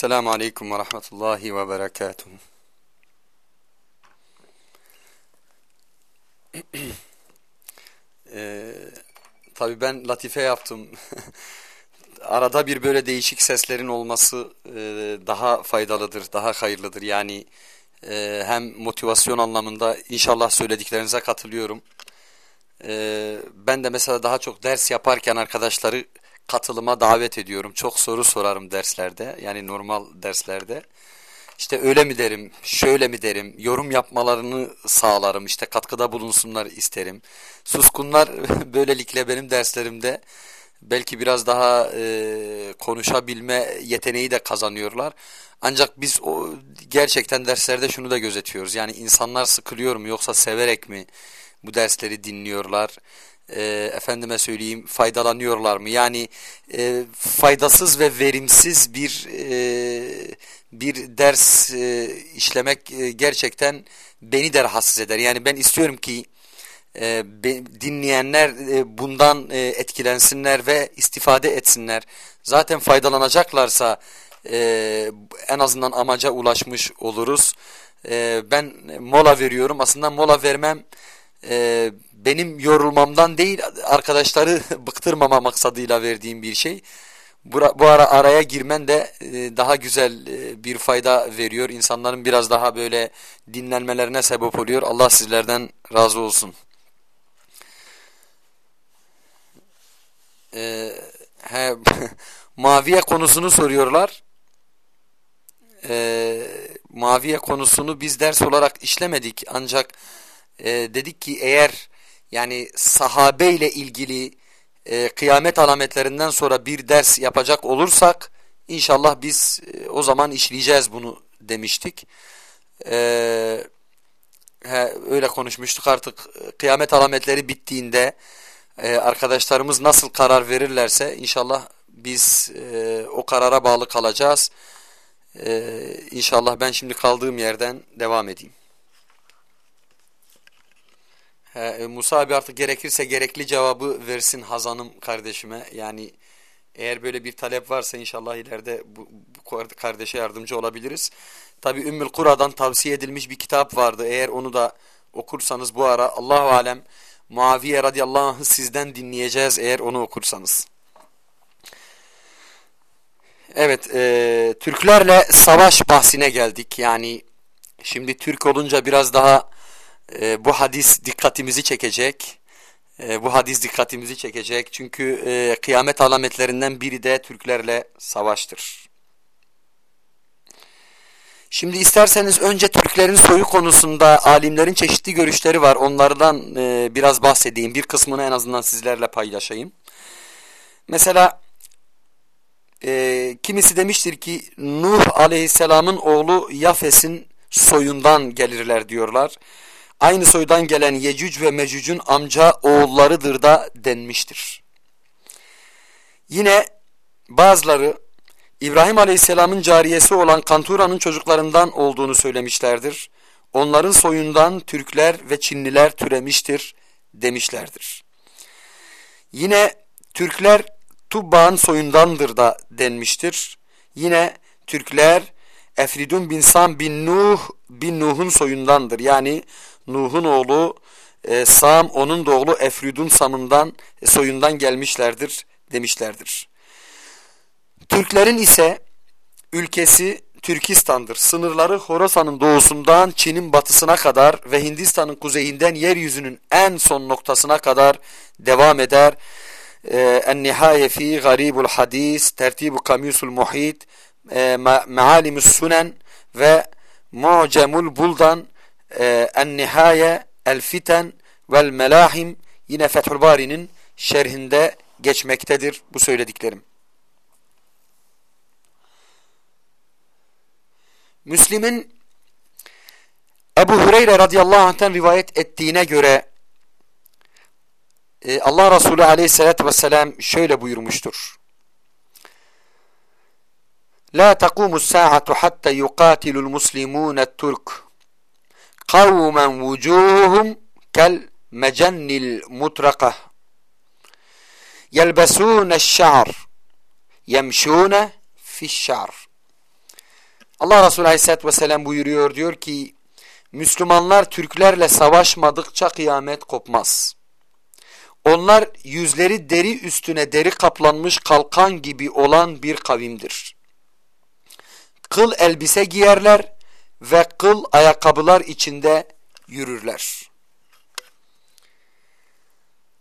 Selamun Aleyküm ve Rahmetullahi ve Berekatuhu. ee, Tabi ben latife yaptım. Arada bir böyle değişik seslerin olması e, daha faydalıdır, daha hayırlıdır. Yani e, hem motivasyon anlamında inşallah söylediklerinize katılıyorum. E, ben de mesela daha çok ders yaparken arkadaşları katılıma davet ediyorum. Çok soru sorarım derslerde. Yani normal derslerde. İşte öyle mi derim, şöyle mi derim, yorum yapmalarını sağlarım, işte katkıda bulunsunlar isterim. Suskunlar böylelikle benim derslerimde belki biraz daha e, konuşabilme yeteneği de kazanıyorlar. Ancak biz o gerçekten derslerde şunu da gözetiyoruz. Yani insanlar sıkılıyor mu yoksa severek mi bu dersleri dinliyorlar? E, efendime söyleyeyim faydalanıyorlar mı? Yani e, faydasız ve verimsiz bir e, bir ders e, işlemek e, gerçekten beni de rahatsız eder. Yani ben istiyorum ki e, dinleyenler e, bundan e, etkilensinler ve istifade etsinler. Zaten faydalanacaklarsa e, en azından amaca ulaşmış oluruz. E, ben mola veriyorum. Aslında mola vermem e, benim yorulmamdan değil arkadaşları bıktırmama maksadıyla verdiğim bir şey. Bu, ara araya girmen de e, daha güzel e, bir fayda veriyor. İnsanların biraz daha böyle dinlenmelerine sebep oluyor. Allah sizlerden razı olsun. E, he, maviye konusunu soruyorlar. E, maviye konusunu biz ders olarak işlemedik. Ancak e, dedik ki eğer yani sahabe ile ilgili e, kıyamet alametlerinden sonra bir ders yapacak olursak inşallah biz e, o zaman işleyeceğiz bunu demiştik. E, he, öyle konuşmuştuk artık kıyamet alametleri bittiğinde e, arkadaşlarımız nasıl karar verirlerse inşallah biz e, o karara bağlı kalacağız. E, inşallah ben şimdi kaldığım yerden devam edeyim. He, e, Musa abi artık gerekirse gerekli cevabı versin Hazan'ım kardeşime. Yani eğer böyle bir talep varsa inşallah ileride bu, bu kardeşe yardımcı olabiliriz. Tabi Ümmül Kura'dan tavsiye edilmiş bir kitap vardı. Eğer onu da okursanız bu ara Allahu Alem Muaviye radıyallahu anh'ı sizden dinleyeceğiz eğer onu okursanız. Evet, e, Türklerle savaş bahsine geldik. Yani şimdi Türk olunca biraz daha e, bu hadis dikkatimizi çekecek. E, bu hadis dikkatimizi çekecek. Çünkü e, kıyamet alametlerinden biri de Türklerle savaştır. Şimdi isterseniz önce Türklerin soyu konusunda alimlerin çeşitli görüşleri var. Onlardan e, biraz bahsedeyim. Bir kısmını en azından sizlerle paylaşayım. Mesela e, kimisi demiştir ki Nuh aleyhisselamın oğlu Yafes'in soyundan gelirler diyorlar aynı soydan gelen Yecüc ve Mecüc'ün amca oğullarıdır da denmiştir. Yine bazıları İbrahim Aleyhisselam'ın cariyesi olan Kantura'nın çocuklarından olduğunu söylemişlerdir. Onların soyundan Türkler ve Çinliler türemiştir demişlerdir. Yine Türkler Tubba'nın soyundandır da denmiştir. Yine Türkler Efridun bin Sam bin Nuh bin Nuh'un soyundandır. Yani Nuh'un oğlu e, Sam onun da oğlu Efridun Sam'ından e, soyundan gelmişlerdir demişlerdir. Türklerin ise ülkesi Türkistan'dır. Sınırları Horasan'ın doğusundan Çin'in batısına kadar ve Hindistan'ın kuzeyinden yeryüzünün en son noktasına kadar devam eder. E, En-Nihaye fi Garibul Hadis, Tertibu Kamyusul Muhit, e, Mealimus Sunen ve Mu'cemul Buldan e, En-Nihaye, El-Fiten vel Melahim yine Fethül Bari'nin şerhinde geçmektedir bu söylediklerim. Müslim'in Ebu Hureyre radıyallahu anh'ten rivayet ettiğine göre e, Allah Resulü aleyhissalatü vesselam şöyle buyurmuştur. La taqumu saatu hatta yuqatilul muslimun Turk kavmen vucuhum kel mecennil mutraka yelbesûne şa'ar yemşûne fi'ş-şa'ar Allah Resulü Aleyhisselatü Vesselam buyuruyor diyor ki Müslümanlar Türklerle savaşmadıkça kıyamet kopmaz. Onlar yüzleri deri üstüne deri kaplanmış kalkan gibi olan bir kavimdir. Kıl elbise giyerler ve kıl ayakkabılar içinde yürürler.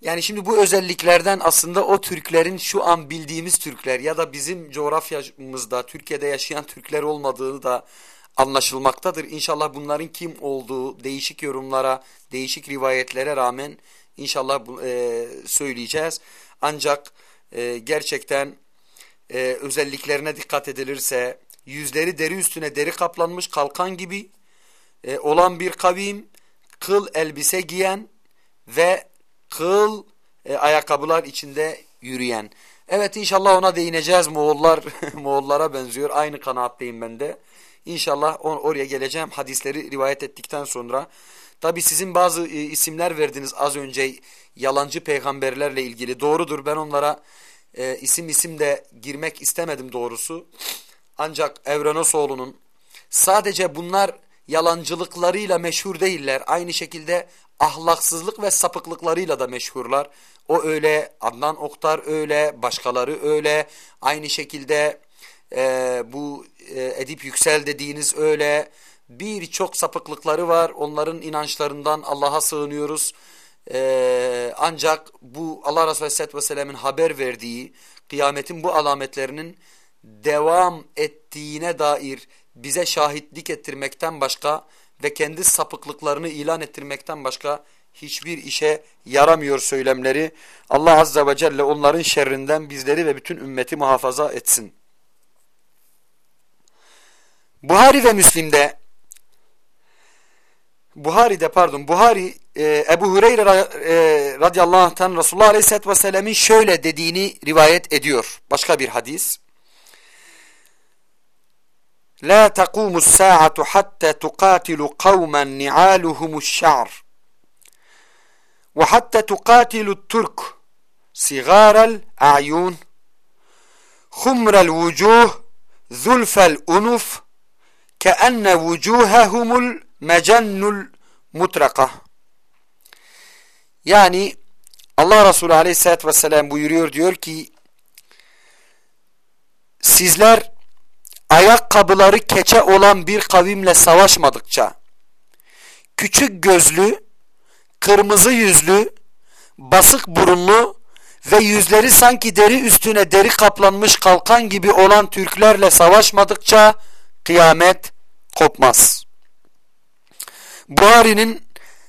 Yani şimdi bu özelliklerden aslında o Türklerin şu an bildiğimiz Türkler ya da bizim coğrafyamızda Türkiye'de yaşayan Türkler olmadığını da anlaşılmaktadır. İnşallah bunların kim olduğu değişik yorumlara, değişik rivayetlere rağmen inşallah e, söyleyeceğiz. Ancak e, gerçekten e, özelliklerine dikkat edilirse yüzleri deri üstüne deri kaplanmış kalkan gibi e, olan bir kavim, kıl elbise giyen ve kıl e, ayakkabılar içinde yürüyen. Evet inşallah ona değineceğiz. Moğollar Moğollara benziyor. Aynı kanaatteyim ben de. İnşallah or oraya geleceğim hadisleri rivayet ettikten sonra. Tabi sizin bazı e, isimler verdiniz az önce yalancı peygamberlerle ilgili. Doğrudur ben onlara e, isim isim de girmek istemedim doğrusu. Ancak Evrenosoğlu'nun sadece bunlar yalancılıklarıyla meşhur değiller. Aynı şekilde ahlaksızlık ve sapıklıklarıyla da meşhurlar. O öyle, Adnan Oktar öyle, başkaları öyle. Aynı şekilde e, bu e, Edip Yüksel dediğiniz öyle. Birçok sapıklıkları var. Onların inançlarından Allah'a sığınıyoruz. E, ancak bu Allah Resulü Aleyhisselatü Vesselam'ın haber verdiği kıyametin bu alametlerinin devam ettiğine dair bize şahitlik ettirmekten başka ve kendi sapıklıklarını ilan ettirmekten başka hiçbir işe yaramıyor söylemleri. Allah Azze ve Celle onların şerrinden bizleri ve bütün ümmeti muhafaza etsin. Buhari ve Müslim'de Buhari'de pardon Buhari e, Ebu Hureyre e, radıyallahu anh'tan Resulullah aleyhisselatü vesselam'ın şöyle dediğini rivayet ediyor. Başka bir hadis. لا تقوم الساعة حتى تقاتل قوما نعالهم الشعر. وحتى تقاتل الترك صغار الأعين. خمر الوجوه ذلف الأنف كأن وجوههم المجن المطرقة. Yani Allah Resulü Aleyhisselatü Vesselam buyuruyor diyor ki sizler ayakkabıları keçe olan bir kavimle savaşmadıkça, küçük gözlü, kırmızı yüzlü, basık burunlu ve yüzleri sanki deri üstüne deri kaplanmış kalkan gibi olan Türklerle savaşmadıkça kıyamet kopmaz. Buhari'nin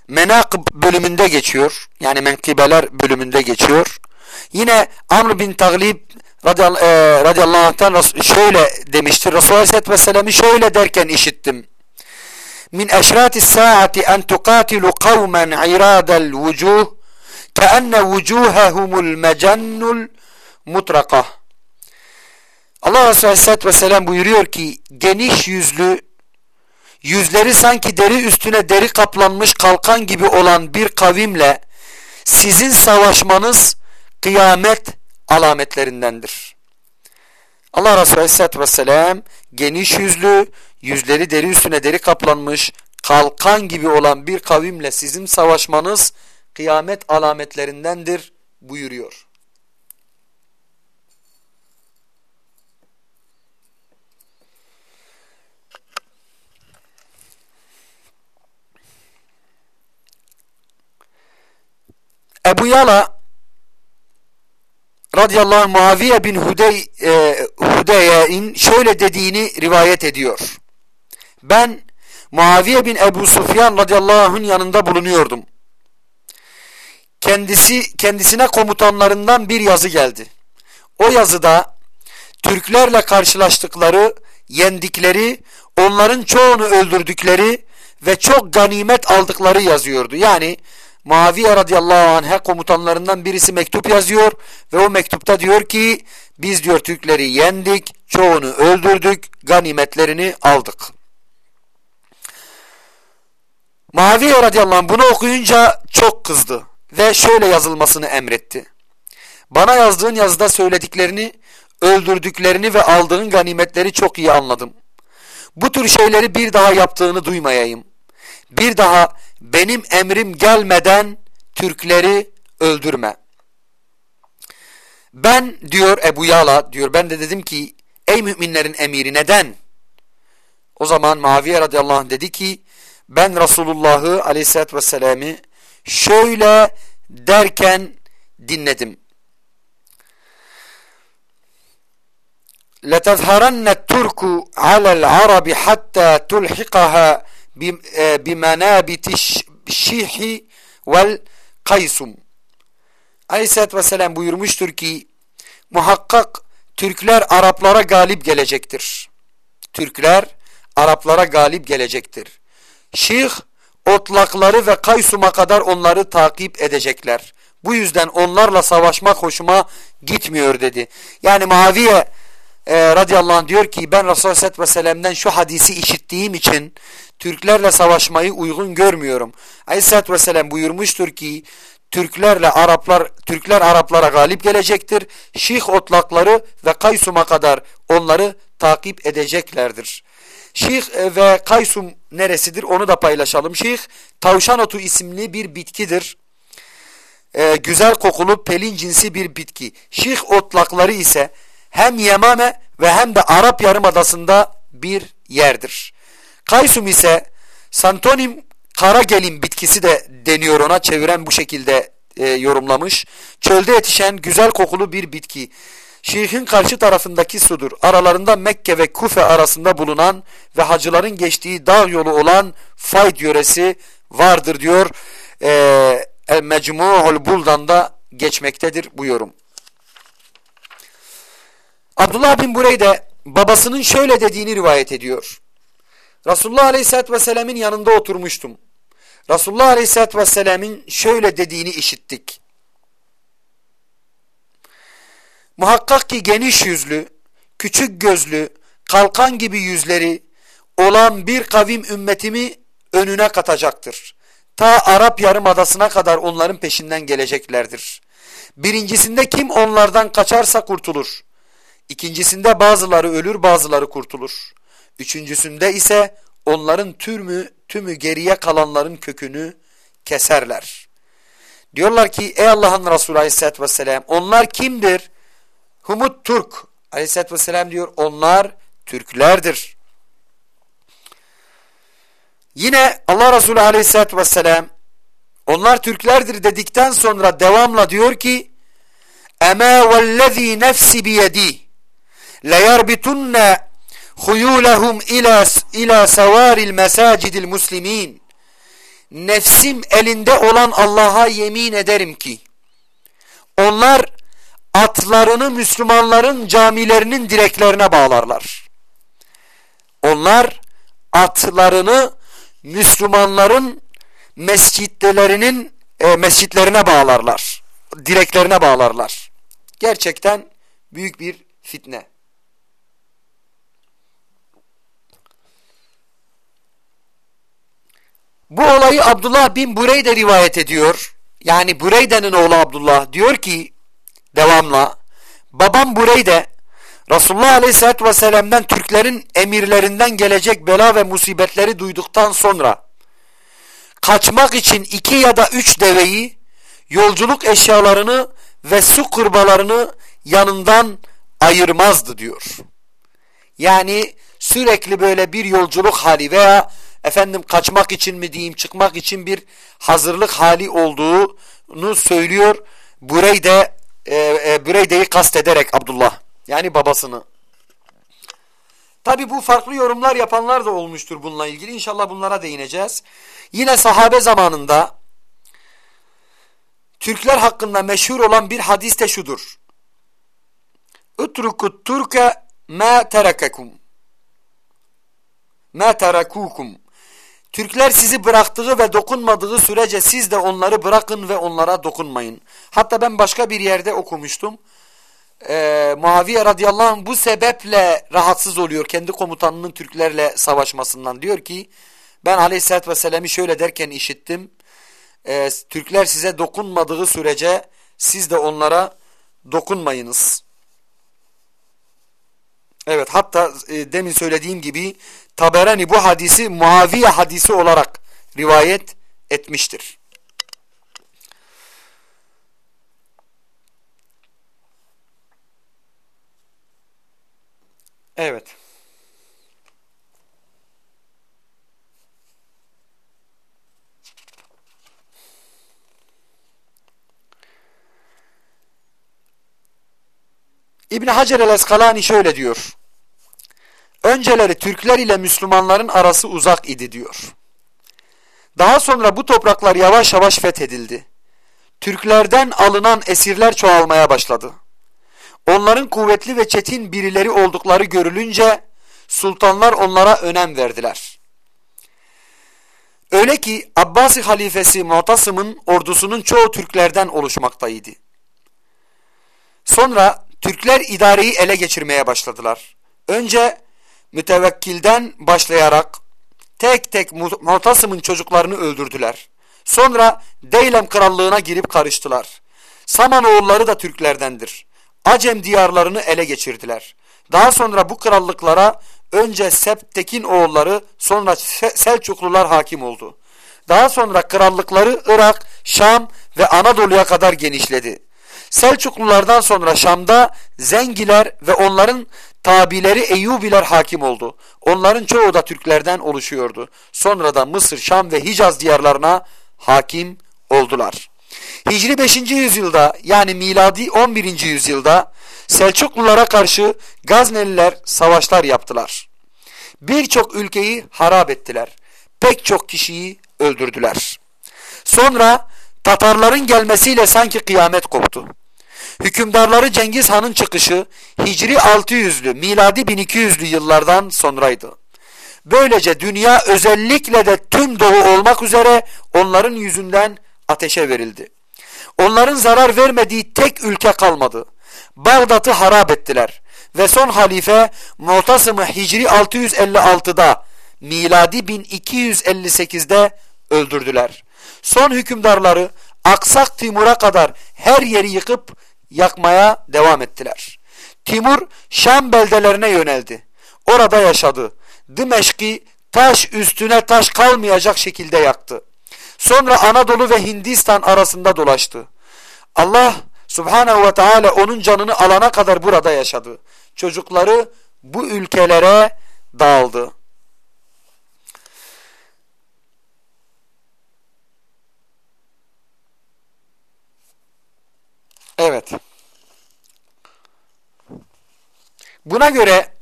menakıb bölümünde geçiyor. Yani menkibeler bölümünde geçiyor. Yine Amr bin Taglib radıyallahu, e, anh'tan şöyle demiştir. Resulullah Aleyhisselatü Vesselam'ı şöyle derken işittim. Min eşratis saati en tukatilu kavmen iradel vucuh keenne vucuhehumul mecennul mutraka. Allah Resulü Aleyhisselatü Vesselam buyuruyor ki geniş yüzlü yüzleri sanki deri üstüne deri kaplanmış kalkan gibi olan bir kavimle sizin savaşmanız kıyamet alametlerindendir. Allah Resulü Aleyhisselatü Vesselam geniş yüzlü, yüzleri deri üstüne deri kaplanmış, kalkan gibi olan bir kavimle sizin savaşmanız kıyamet alametlerindendir buyuruyor. Ebu Yala radıyallahu anh Muaviye bin Hudey, e, Hudey'in şöyle dediğini rivayet ediyor. Ben Muaviye bin Ebu Sufyan radıyallahu anh'ın yanında bulunuyordum. Kendisi kendisine komutanlarından bir yazı geldi. O yazıda Türklerle karşılaştıkları, yendikleri, onların çoğunu öldürdükleri ve çok ganimet aldıkları yazıyordu. Yani Muaviye radıyallahu anh'e komutanlarından birisi mektup yazıyor ve o mektupta diyor ki biz diyor Türkleri yendik, çoğunu öldürdük, ganimetlerini aldık. Muaviye radıyallahu anh bunu okuyunca çok kızdı ve şöyle yazılmasını emretti. Bana yazdığın yazıda söylediklerini, öldürdüklerini ve aldığın ganimetleri çok iyi anladım. Bu tür şeyleri bir daha yaptığını duymayayım Bir daha benim emrim gelmeden Türkleri öldürme. Ben diyor Ebu Yala diyor ben de dedim ki ey müminlerin emiri neden? O zaman Muaviye radıyallahu anh dedi ki ben Resulullah'ı aleyhissalatü vesselam'ı şöyle derken dinledim. لَتَظْهَرَنَّ التُّرْكُ عَلَى الْعَرَبِ حَتَّى تُلْحِقَهَا bimenabitiş e, şihi vel kaysum. Aleyhisselatü Vesselam buyurmuştur ki muhakkak Türkler Araplara galip gelecektir. Türkler Araplara galip gelecektir. Şih otlakları ve kaysuma kadar onları takip edecekler. Bu yüzden onlarla savaşmak hoşuma gitmiyor dedi. Yani Muaviye e, radıyallahu anh diyor ki ben Resulullah sallallahu aleyhi ve şu hadisi işittiğim için Türklerle savaşmayı uygun görmüyorum. Aleyhisselatü vesselam buyurmuştur ki Türklerle Araplar Türkler Araplara galip gelecektir. Şih otlakları ve Kaysum'a kadar onları takip edeceklerdir. Şih e, ve Kaysum neresidir onu da paylaşalım. Şih tavşan otu isimli bir bitkidir. Ee, güzel kokulu pelin cinsi bir bitki. Şih otlakları ise hem Yemame ve hem de Arap Yarımadası'nda bir yerdir. Kaysum ise Santonim karagelin bitkisi de deniyor ona çeviren bu şekilde e, yorumlamış. Çölde yetişen güzel kokulu bir bitki. Şihin karşı tarafındaki sudur. Aralarında Mekke ve Kufe arasında bulunan ve hacıların geçtiği dağ yolu olan Fayd yöresi vardır diyor. Ee, El Mecmu'ul Buldan'da geçmektedir bu yorum. Abdullah bin Bureyde babasının şöyle dediğini rivayet ediyor. Resulullah Aleyhisselatü Vesselam'ın yanında oturmuştum. Resulullah Aleyhisselatü Vesselam'ın şöyle dediğini işittik. Muhakkak ki geniş yüzlü, küçük gözlü, kalkan gibi yüzleri olan bir kavim ümmetimi önüne katacaktır. Ta Arap Yarımadası'na kadar onların peşinden geleceklerdir. Birincisinde kim onlardan kaçarsa kurtulur. İkincisinde bazıları ölür bazıları kurtulur. Üçüncüsünde ise onların tümü, tümü geriye kalanların kökünü keserler. Diyorlar ki ey Allah'ın Resulü aleyhissalatü vesselam onlar kimdir? Humut Türk aleyhissalatü vesselam diyor onlar Türklerdir. Yine Allah Resulü aleyhissalatü vesselam onlar Türklerdir dedikten sonra devamla diyor ki Ema vellezî nefsi biyedî لَيَرْبِتُنَّ خُيُولَهُمْ ila ila savaril mesacidil muslimin nefsim elinde olan Allah'a yemin ederim ki onlar atlarını Müslümanların camilerinin direklerine bağlarlar. Onlar atlarını Müslümanların mescitlerinin e, mescitlerine bağlarlar. Direklerine bağlarlar. Gerçekten büyük bir fitne. Bu olayı Abdullah bin Bureyde rivayet ediyor. Yani Bureyde'nin oğlu Abdullah diyor ki devamla babam Bureyde Resulullah Aleyhisselatü Vesselam'dan Türklerin emirlerinden gelecek bela ve musibetleri duyduktan sonra kaçmak için iki ya da üç deveyi yolculuk eşyalarını ve su kurbalarını yanından ayırmazdı diyor. Yani sürekli böyle bir yolculuk hali veya efendim kaçmak için mi diyeyim çıkmak için bir hazırlık hali olduğunu söylüyor. Bureyde e, e, Bureyde'yi kastederek Abdullah yani babasını. Tabi bu farklı yorumlar yapanlar da olmuştur bununla ilgili. İnşallah bunlara değineceğiz. Yine sahabe zamanında Türkler hakkında meşhur olan bir hadis de şudur. Utrukut turke ma terekekum. Ma terakukum. Türkler sizi bıraktığı ve dokunmadığı sürece siz de onları bırakın ve onlara dokunmayın. Hatta ben başka bir yerde okumuştum. Ee, Muaviye radıyallahu anh bu sebeple rahatsız oluyor kendi komutanının Türklerle savaşmasından. Diyor ki ben aleyhissalatü vesselam'ı şöyle derken işittim. Ee, Türkler size dokunmadığı sürece siz de onlara dokunmayınız. Evet hatta e, demin söylediğim gibi Taberani bu hadisi Muaviye hadisi olarak rivayet etmiştir. Evet. İbn Hacer el-Eskalani şöyle diyor. Önceleri Türkler ile Müslümanların arası uzak idi diyor. Daha sonra bu topraklar yavaş yavaş fethedildi. Türklerden alınan esirler çoğalmaya başladı. Onların kuvvetli ve çetin birileri oldukları görülünce sultanlar onlara önem verdiler. Öyle ki Abbasi halifesi Mu'tasım'ın ordusunun çoğu Türklerden oluşmaktaydı. Sonra Türkler idareyi ele geçirmeye başladılar. Önce mütevekkilden başlayarak tek tek Mu'tasım'ın çocuklarını öldürdüler. Sonra Deylem krallığına girip karıştılar. Samanoğulları da Türklerdendir. Acem diyarlarını ele geçirdiler. Daha sonra bu krallıklara önce Septekin oğulları sonra Selçuklular hakim oldu. Daha sonra krallıkları Irak, Şam ve Anadolu'ya kadar genişledi. Selçuklulardan sonra Şam'da Zengiler ve onların tabileri Eyyubiler hakim oldu. Onların çoğu da Türklerden oluşuyordu. Sonra da Mısır, Şam ve Hicaz diyarlarına hakim oldular. Hicri 5. yüzyılda yani miladi 11. yüzyılda Selçuklulara karşı Gazneliler savaşlar yaptılar. Birçok ülkeyi harap ettiler. Pek çok kişiyi öldürdüler. Sonra Tatarların gelmesiyle sanki kıyamet koptu. Hükümdarları Cengiz Han'ın çıkışı Hicri 600'lü miladi 1200'lü yıllardan sonraydı. Böylece dünya özellikle de tüm doğu olmak üzere onların yüzünden ateşe verildi. Onların zarar vermediği tek ülke kalmadı. Bağdat'ı harap ettiler ve son halife Mu'tasım'ı Hicri 656'da miladi 1258'de öldürdüler. Son hükümdarları Aksak Timur'a kadar her yeri yıkıp yakmaya devam ettiler. Timur Şam beldelerine yöneldi. Orada yaşadı. Dimeşk'i taş üstüne taş kalmayacak şekilde yaktı. Sonra Anadolu ve Hindistan arasında dolaştı. Allah Subhanahu ve Teala onun canını alana kadar burada yaşadı. Çocukları bu ülkelere dağıldı. Evet. Buna göre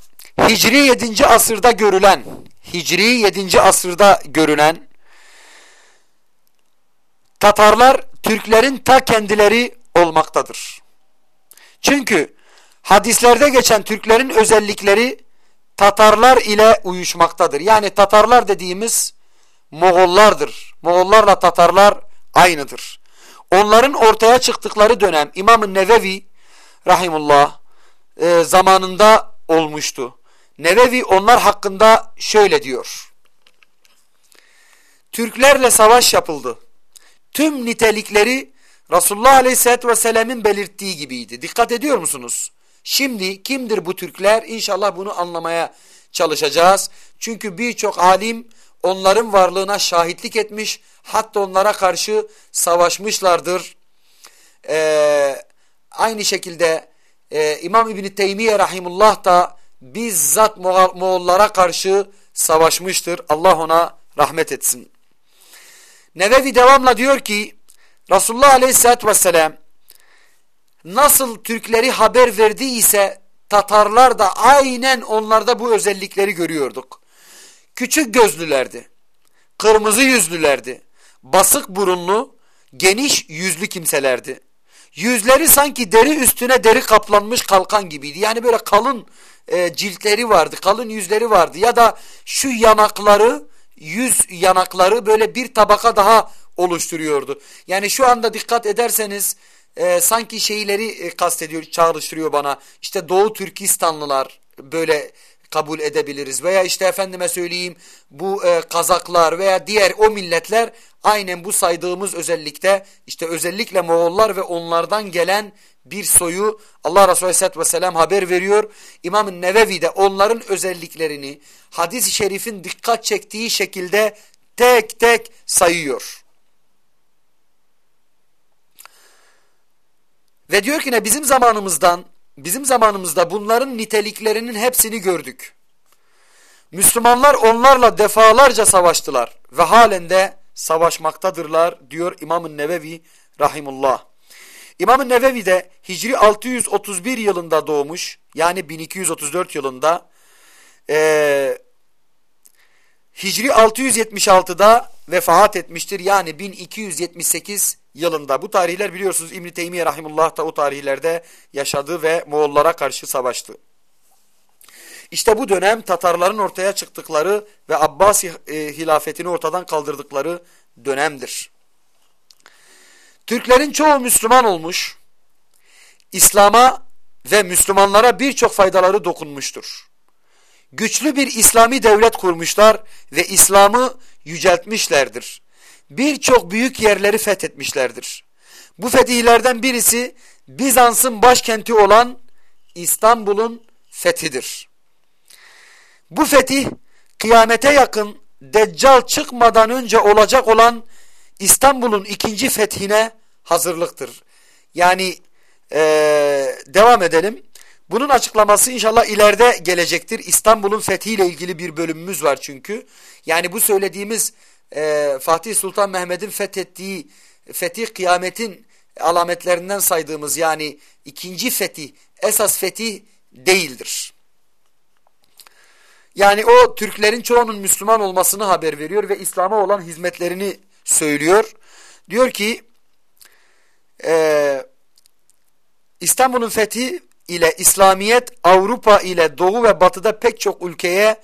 Hicri 7. asırda görülen Hicri 7. asırda görülen Tatarlar Türklerin ta kendileri olmaktadır. Çünkü hadislerde geçen Türklerin özellikleri Tatarlar ile uyuşmaktadır. Yani Tatarlar dediğimiz Moğollardır. Moğollarla Tatarlar aynıdır. Onların ortaya çıktıkları dönem İmam-ı Nevevi rahimullah e, zamanında olmuştu. Nevevi onlar hakkında şöyle diyor. Türklerle savaş yapıldı. Tüm nitelikleri Resulullah Aleyhisselatü Vesselam'ın belirttiği gibiydi. Dikkat ediyor musunuz? Şimdi kimdir bu Türkler? İnşallah bunu anlamaya çalışacağız. Çünkü birçok alim onların varlığına şahitlik etmiş. Hatta onlara karşı savaşmışlardır. Ee, aynı şekilde e, İmam İbni Teymiye Rahimullah da bizzat Moğollara karşı savaşmıştır. Allah ona rahmet etsin. Nevevi devamla diyor ki Resulullah Aleyhisselatü Vesselam nasıl Türkleri haber verdiyse Tatarlar da aynen onlarda bu özellikleri görüyorduk. Küçük gözlülerdi. Kırmızı yüzlülerdi. Basık burunlu, geniş yüzlü kimselerdi. Yüzleri sanki deri üstüne deri kaplanmış kalkan gibiydi. Yani böyle kalın e, ciltleri vardı, kalın yüzleri vardı. Ya da şu yanakları, yüz yanakları böyle bir tabaka daha oluşturuyordu. Yani şu anda dikkat ederseniz e, sanki şeyleri e, kastediyor, çağrıştırıyor bana. İşte Doğu Türkistanlılar böyle kabul edebiliriz. Veya işte efendime söyleyeyim bu e, Kazaklar veya diğer o milletler aynen bu saydığımız özellikte işte özellikle Moğollar ve onlardan gelen bir soyu Allah Resulü Aleyhisselatü Vesselam haber veriyor. İmam-ı Nevevi de onların özelliklerini hadis-i şerifin dikkat çektiği şekilde tek tek sayıyor. Ve diyor ki ne bizim zamanımızdan bizim zamanımızda bunların niteliklerinin hepsini gördük. Müslümanlar onlarla defalarca savaştılar ve halen de savaşmaktadırlar diyor İmam-ı Nevevi rahimullah. İmam-ı Nevevi de Hicri 631 yılında doğmuş yani 1234 yılında e, Hicri 676'da vefat etmiştir yani 1278 yılında. Bu tarihler biliyorsunuz İbn-i Teymiye Rahimullah da o tarihlerde yaşadı ve Moğollara karşı savaştı. İşte bu dönem Tatarların ortaya çıktıkları ve Abbasi e, hilafetini ortadan kaldırdıkları dönemdir. Türklerin çoğu Müslüman olmuş, İslam'a ve Müslümanlara birçok faydaları dokunmuştur. Güçlü bir İslami devlet kurmuşlar ve İslam'ı yüceltmişlerdir birçok büyük yerleri fethetmişlerdir. Bu fetihlerden birisi Bizans'ın başkenti olan İstanbul'un fethidir. Bu fetih kıyamete yakın Deccal çıkmadan önce olacak olan İstanbul'un ikinci fethine hazırlıktır. Yani ee, devam edelim. Bunun açıklaması inşallah ileride gelecektir. İstanbul'un fethiyle ilgili bir bölümümüz var çünkü. Yani bu söylediğimiz e, Fatih Sultan Mehmet'in fethettiği fetih kıyametin alametlerinden saydığımız yani ikinci fetih esas fetih değildir. Yani o Türklerin çoğunun Müslüman olmasını haber veriyor ve İslam'a olan hizmetlerini söylüyor. Diyor ki e, İstanbul'un fethi ile İslamiyet Avrupa ile Doğu ve Batı'da pek çok ülkeye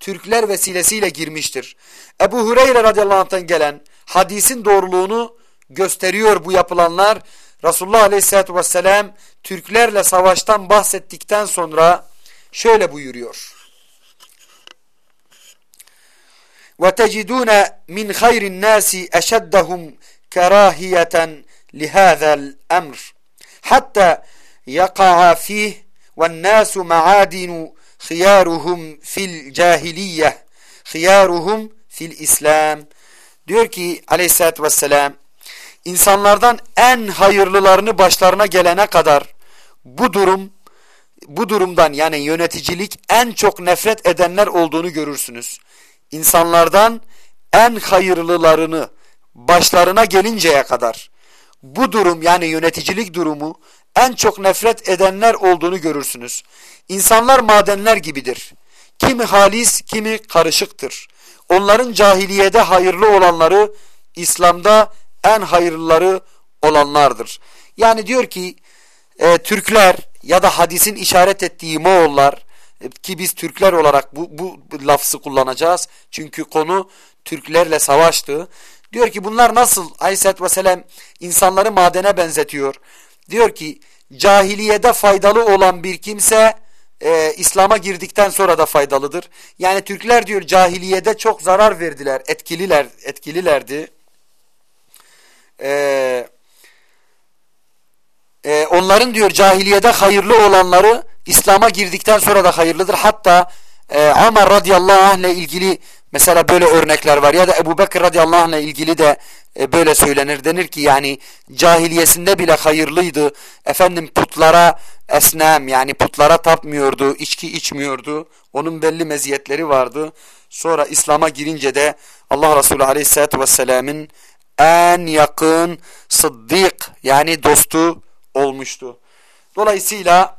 Türkler vesilesiyle girmiştir. Ebu Hureyre radıyallahu anh'tan gelen hadisin doğruluğunu gösteriyor bu yapılanlar. Resulullah aleyhissalatü vesselam Türklerle savaştan bahsettikten sonra şöyle buyuruyor. وَتَجِدُونَ مِنْ خَيْرِ النَّاسِ أَشَدَّهُمْ كَرَاهِيَةً لِهَذَا الْأَمْرِ حَتَّى يَقَعَ فِيهِ وَالنَّاسُ مَعَادِنُ خِيَارُهُمْ فِي الْجَاهِلِيَّةِ خِيَارُهُمْ fil İslam. Diyor ki aleyhissalatü vesselam insanlardan en hayırlılarını başlarına gelene kadar bu durum bu durumdan yani yöneticilik en çok nefret edenler olduğunu görürsünüz. İnsanlardan en hayırlılarını başlarına gelinceye kadar bu durum yani yöneticilik durumu en çok nefret edenler olduğunu görürsünüz. İnsanlar madenler gibidir. Kimi halis, kimi karışıktır. Onların cahiliyede hayırlı olanları İslam'da en hayırlıları olanlardır. Yani diyor ki e, Türkler ya da hadisin işaret ettiği Moğollar e, ki biz Türkler olarak bu, bu lafzı kullanacağız. Çünkü konu Türklerle savaştı. Diyor ki bunlar nasıl Aleyhisselatü Vesselam insanları madene benzetiyor. Diyor ki cahiliyede faydalı olan bir kimse e, İslam'a girdikten sonra da faydalıdır. Yani Türkler diyor cahiliyede çok zarar verdiler, etkililer, etkililerdi. E, e, onların diyor cahiliyede hayırlı olanları İslam'a girdikten sonra da hayırlıdır. Hatta e, Ömer radıyallahu anh ile ilgili mesela böyle örnekler var ya da Ebu Bekir radıyallahu anh ile ilgili de e, böyle söylenir. Denir ki yani cahiliyesinde bile hayırlıydı. Efendim putlara esnem yani putlara tapmıyordu, içki içmiyordu. Onun belli meziyetleri vardı. Sonra İslam'a girince de Allah Resulü Aleyhisselatü Vesselam'ın en yakın sıddık yani dostu olmuştu. Dolayısıyla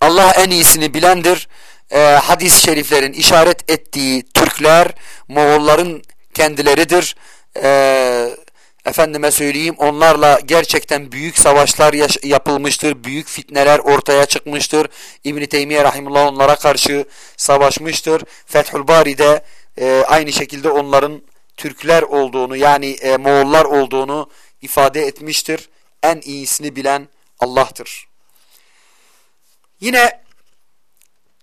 Allah en iyisini bilendir. Ee, hadis-i şeriflerin işaret ettiği Türkler Moğolların kendileridir. Ee, efendime söyleyeyim onlarla gerçekten büyük savaşlar yapılmıştır. Büyük fitneler ortaya çıkmıştır. İbn-i Teymiye Rahimullah onlara karşı savaşmıştır. Fethül Bari'de e, aynı şekilde onların Türkler olduğunu yani e, Moğollar olduğunu ifade etmiştir. En iyisini bilen Allah'tır. Yine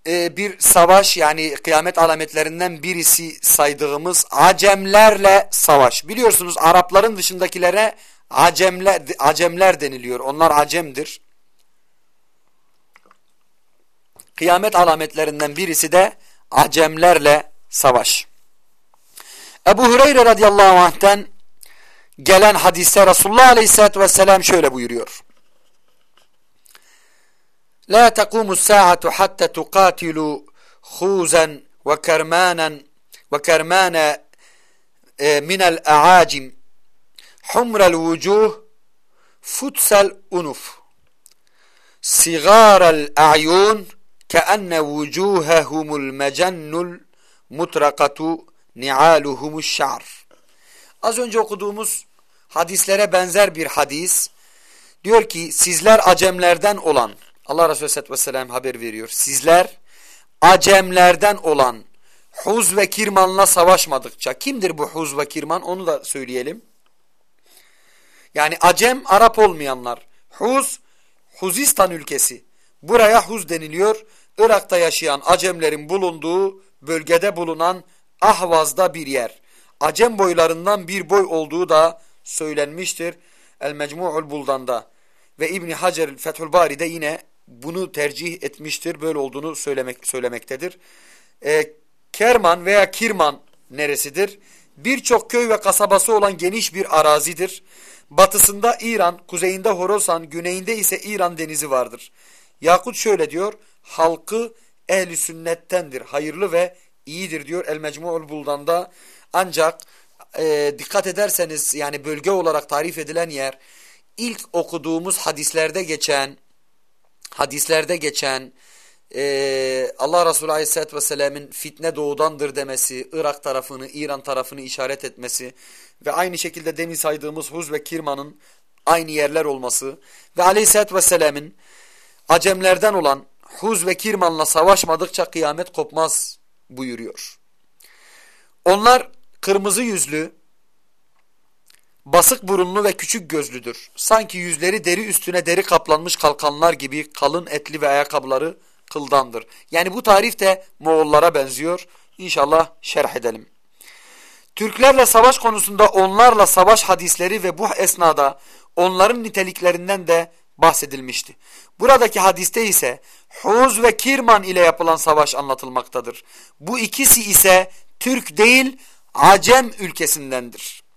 e, bir savaş yani kıyamet alametlerinden birisi saydığımız Acemlerle savaş. Biliyorsunuz Arapların dışındakilere Acemler, Acemler deniliyor. Onlar Acemdir. Kıyamet alametlerinden birisi de Acemlerle savaş. Ebu Hureyre radıyallahu anh'ten gelen hadiste Resulullah aleyhissalatü vesselam şöyle buyuruyor. La taqumu saatu hatta tuqatilu khuzan ve kermanan ve kermana e, minel a'acim humrel vucuh futsal unuf. Sigarel a'yun keenne vucuhehumul mecennul mutrakatu ni'aluhumuş şa'r Az önce okuduğumuz hadislere benzer bir hadis. Diyor ki sizler acemlerden olan Allah Resulü Aleyhisselatü Vesselam haber veriyor. Sizler acemlerden olan Huz ve Kirman'la savaşmadıkça kimdir bu Huz ve Kirman onu da söyleyelim. Yani acem Arap olmayanlar. Huz Huzistan ülkesi. Buraya Huz deniliyor. Irak'ta yaşayan acemlerin bulunduğu bölgede bulunan Ahvaz'da bir yer. Acem boylarından bir boy olduğu da söylenmiştir. El Mecmu'ul Buldan'da ve İbni Hacer Fethül Bari'de yine bunu tercih etmiştir. Böyle olduğunu söylemek söylemektedir. E, Kerman veya Kirman neresidir? Birçok köy ve kasabası olan geniş bir arazidir. Batısında İran, kuzeyinde Horasan, güneyinde ise İran denizi vardır. Yakut şöyle diyor, halkı ehli sünnettendir, hayırlı ve iyidir diyor El Mecmu'ul Buldan'da. Ancak e, dikkat ederseniz yani bölge olarak tarif edilen yer ilk okuduğumuz hadislerde geçen hadislerde geçen e, Allah Resulü Aleyhisselatü Vesselam'ın fitne doğudandır demesi, Irak tarafını, İran tarafını işaret etmesi ve aynı şekilde demin saydığımız Huz ve Kirman'ın aynı yerler olması ve Aleyhisselatü Vesselam'ın Acemlerden olan Huz ve Kirman'la savaşmadıkça kıyamet kopmaz buyuruyor. Onlar kırmızı yüzlü, basık burunlu ve küçük gözlüdür. Sanki yüzleri deri üstüne deri kaplanmış kalkanlar gibi kalın etli ve ayakkabıları kıldandır. Yani bu tarif de Moğollara benziyor. İnşallah şerh edelim. Türklerle savaş konusunda onlarla savaş hadisleri ve bu esnada onların niteliklerinden de bahsedilmişti. Buradaki hadiste ise Huz ve Kirman ile yapılan savaş anlatılmaktadır. Bu ikisi ise Türk değil Acem ülkesindendir.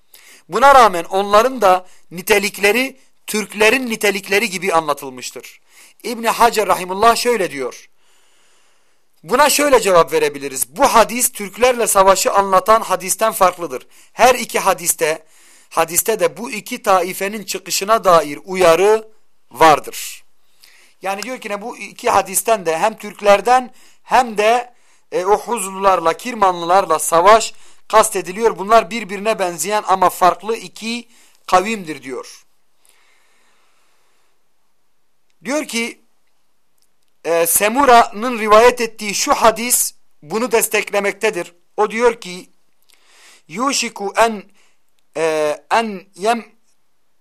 Buna rağmen onların da nitelikleri Türklerin nitelikleri gibi anlatılmıştır. İbni Hacer Rahimullah şöyle diyor. Buna şöyle cevap verebiliriz. Bu hadis Türklerle savaşı anlatan hadisten farklıdır. Her iki hadiste hadiste de bu iki taifenin çıkışına dair uyarı vardır. Yani diyor ki ne bu iki hadisten de hem Türklerden hem de e, o Huzlularla, Kirmanlılarla savaş kastediliyor. Bunlar birbirine benzeyen ama farklı iki kavimdir diyor. Diyor ki e, Semura'nın rivayet ettiği şu hadis bunu desteklemektedir. O diyor ki yuşiku en e, en yem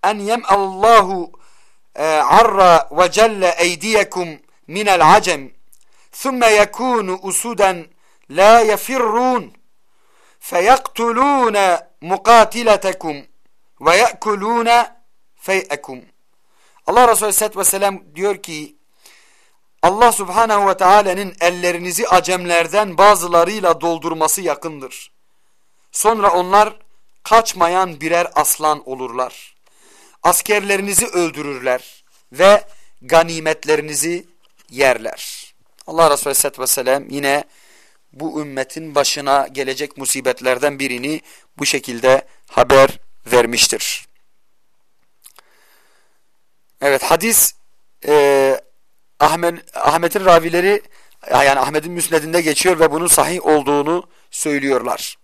en yem Allahu e, arra ve celle eydiyekum minel acem ثم يكون أسودا لا يفرون feyaktulûne mukatiletekum ve ye'kulûne feyekum. Allah Resulü Aleyhisselatü Vesselam diyor ki Allah Subhanahu ve Taala'nın ellerinizi acemlerden bazılarıyla doldurması yakındır. Sonra onlar kaçmayan birer aslan olurlar. Askerlerinizi öldürürler ve ganimetlerinizi yerler. Allah Resulü Aleyhisselatü Vesselam yine bu ümmetin başına gelecek musibetlerden birini bu şekilde haber vermiştir. Evet hadis e, Ahmet Ahmet'in ravileri yani Ahmet'in müsnedinde geçiyor ve bunun sahih olduğunu söylüyorlar.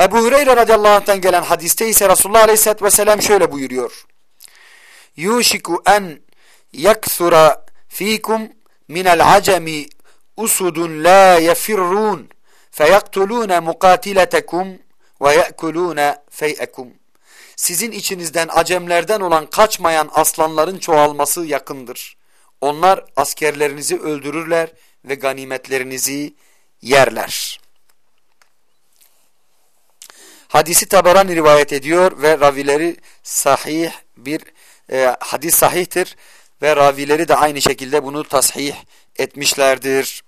Ebu Hureyre radıyallahu anh'tan gelen hadiste ise Resulullah aleyhissalatü vesselam şöyle buyuruyor. Yuşiku en yaksura fikum minel acemi usudun la yefirrun feyaktulune mukatiletekum ve ye'kulune fey'ekum. Sizin içinizden acemlerden olan kaçmayan aslanların çoğalması yakındır. Onlar askerlerinizi öldürürler ve ganimetlerinizi yerler. Hadisi Tabarani rivayet ediyor ve ravileri sahih bir e, hadis sahihtir ve ravileri de aynı şekilde bunu tasih etmişlerdir.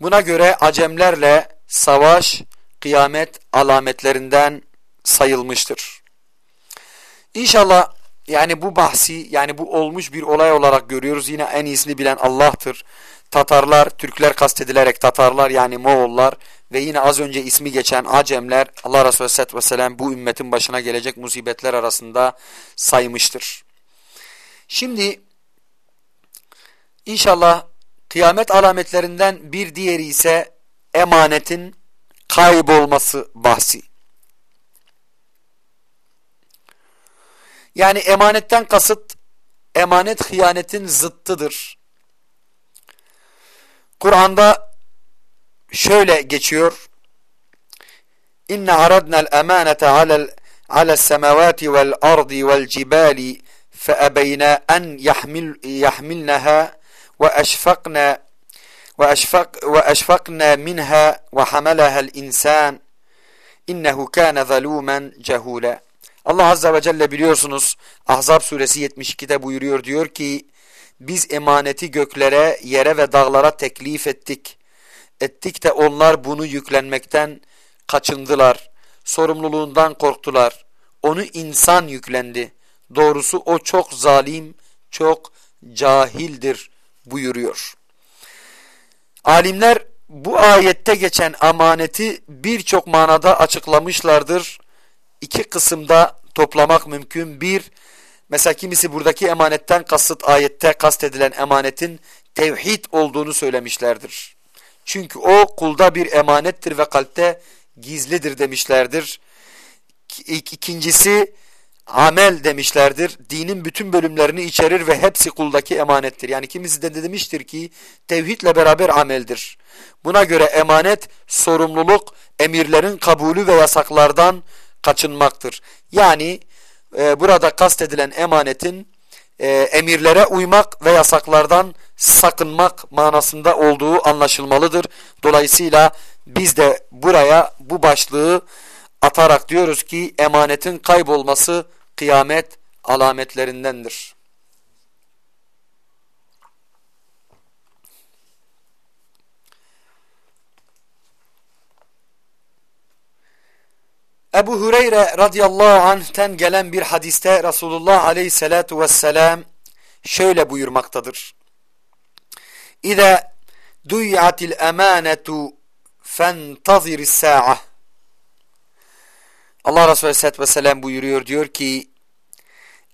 Buna göre acemlerle savaş kıyamet alametlerinden sayılmıştır. İnşallah yani bu bahsi yani bu olmuş bir olay olarak görüyoruz. Yine en iyisini bilen Allah'tır. Tatarlar, Türkler kastedilerek Tatarlar yani Moğollar ve yine az önce ismi geçen Acemler Allah Resulü Aleyhisselatü Vesselam bu ümmetin başına gelecek musibetler arasında saymıştır. Şimdi inşallah Kıyamet alametlerinden bir diğeri ise emanetin kaybolması bahsi. Yani emanetten kasıt emanet hıyanetin zıttıdır. Kur'an'da şöyle geçiyor. İnne aradna'l emanete alel ala's semavati vel ardi vel cibali fe ebeyna en yahmil yahmilnaha وأشفقنا وأشفق وأشفقنا منها وحملها الإنسان إنه كان ظلوما جهولا Allah Azze ve Celle biliyorsunuz Ahzab suresi 72'de buyuruyor diyor ki biz emaneti göklere, yere ve dağlara teklif ettik. Ettik de onlar bunu yüklenmekten kaçındılar. Sorumluluğundan korktular. Onu insan yüklendi. Doğrusu o çok zalim, çok cahildir buyuruyor. Alimler bu ayette geçen amaneti birçok manada açıklamışlardır. İki kısımda toplamak mümkün. Bir, mesela kimisi buradaki emanetten kasıt ayette kastedilen emanetin tevhid olduğunu söylemişlerdir. Çünkü o kulda bir emanettir ve kalpte gizlidir demişlerdir. İkincisi amel demişlerdir. Dinin bütün bölümlerini içerir ve hepsi kuldaki emanettir. Yani kimisi de demiştir ki tevhidle beraber ameldir. Buna göre emanet sorumluluk, emirlerin kabulü ve yasaklardan kaçınmaktır. Yani e, burada kastedilen emanetin e, emirlere uymak ve yasaklardan sakınmak manasında olduğu anlaşılmalıdır. Dolayısıyla biz de buraya bu başlığı atarak diyoruz ki emanetin kaybolması kıyamet alametlerindendir. Ebu Hureyre radıyallahu anh'ten gelen bir hadiste Resulullah aleyhissalatu vesselam şöyle buyurmaktadır. İze duyatil emanetu fentazir sa'a Allah Resulü aleyhissalatü vesselam buyuruyor diyor ki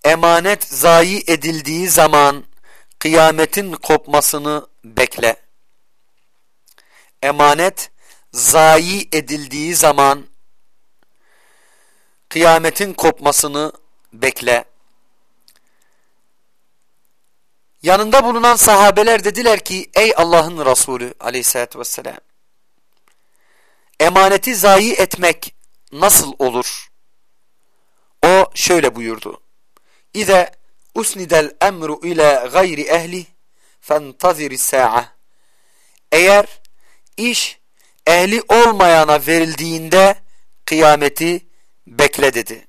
emanet zayi edildiği zaman kıyametin kopmasını bekle. Emanet zayi edildiği zaman kıyametin kopmasını bekle. Yanında bulunan sahabeler dediler ki ey Allah'ın Resulü aleyhissalatü vesselam emaneti zayi etmek nasıl olur? O şöyle buyurdu. İze usnidel emru ile gayri ehli fentaziri sa'a. Eğer iş ehli olmayana verildiğinde kıyameti bekle dedi.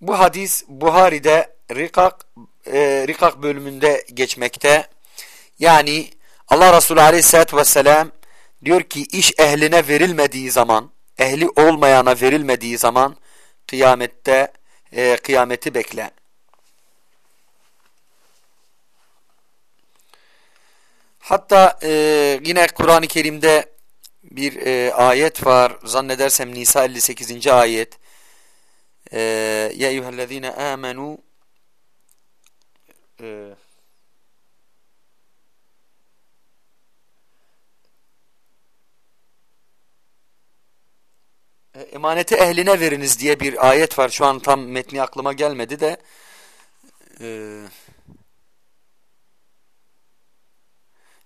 Bu hadis Buhari'de Rikak, e, Rikak bölümünde geçmekte. Yani Allah Resulü Aleyhisselatü Vesselam diyor ki iş ehline verilmediği zaman, ehli olmayana verilmediği zaman kıyamette e, kıyameti bekle. Hatta e, yine Kur'an-ı Kerim'de bir e, ayet var. Zannedersem Nisa 58. ayet. E, ya eyyühellezine amenu e, emaneti ehline veriniz diye bir ayet var. Şu an tam metni aklıma gelmedi de e,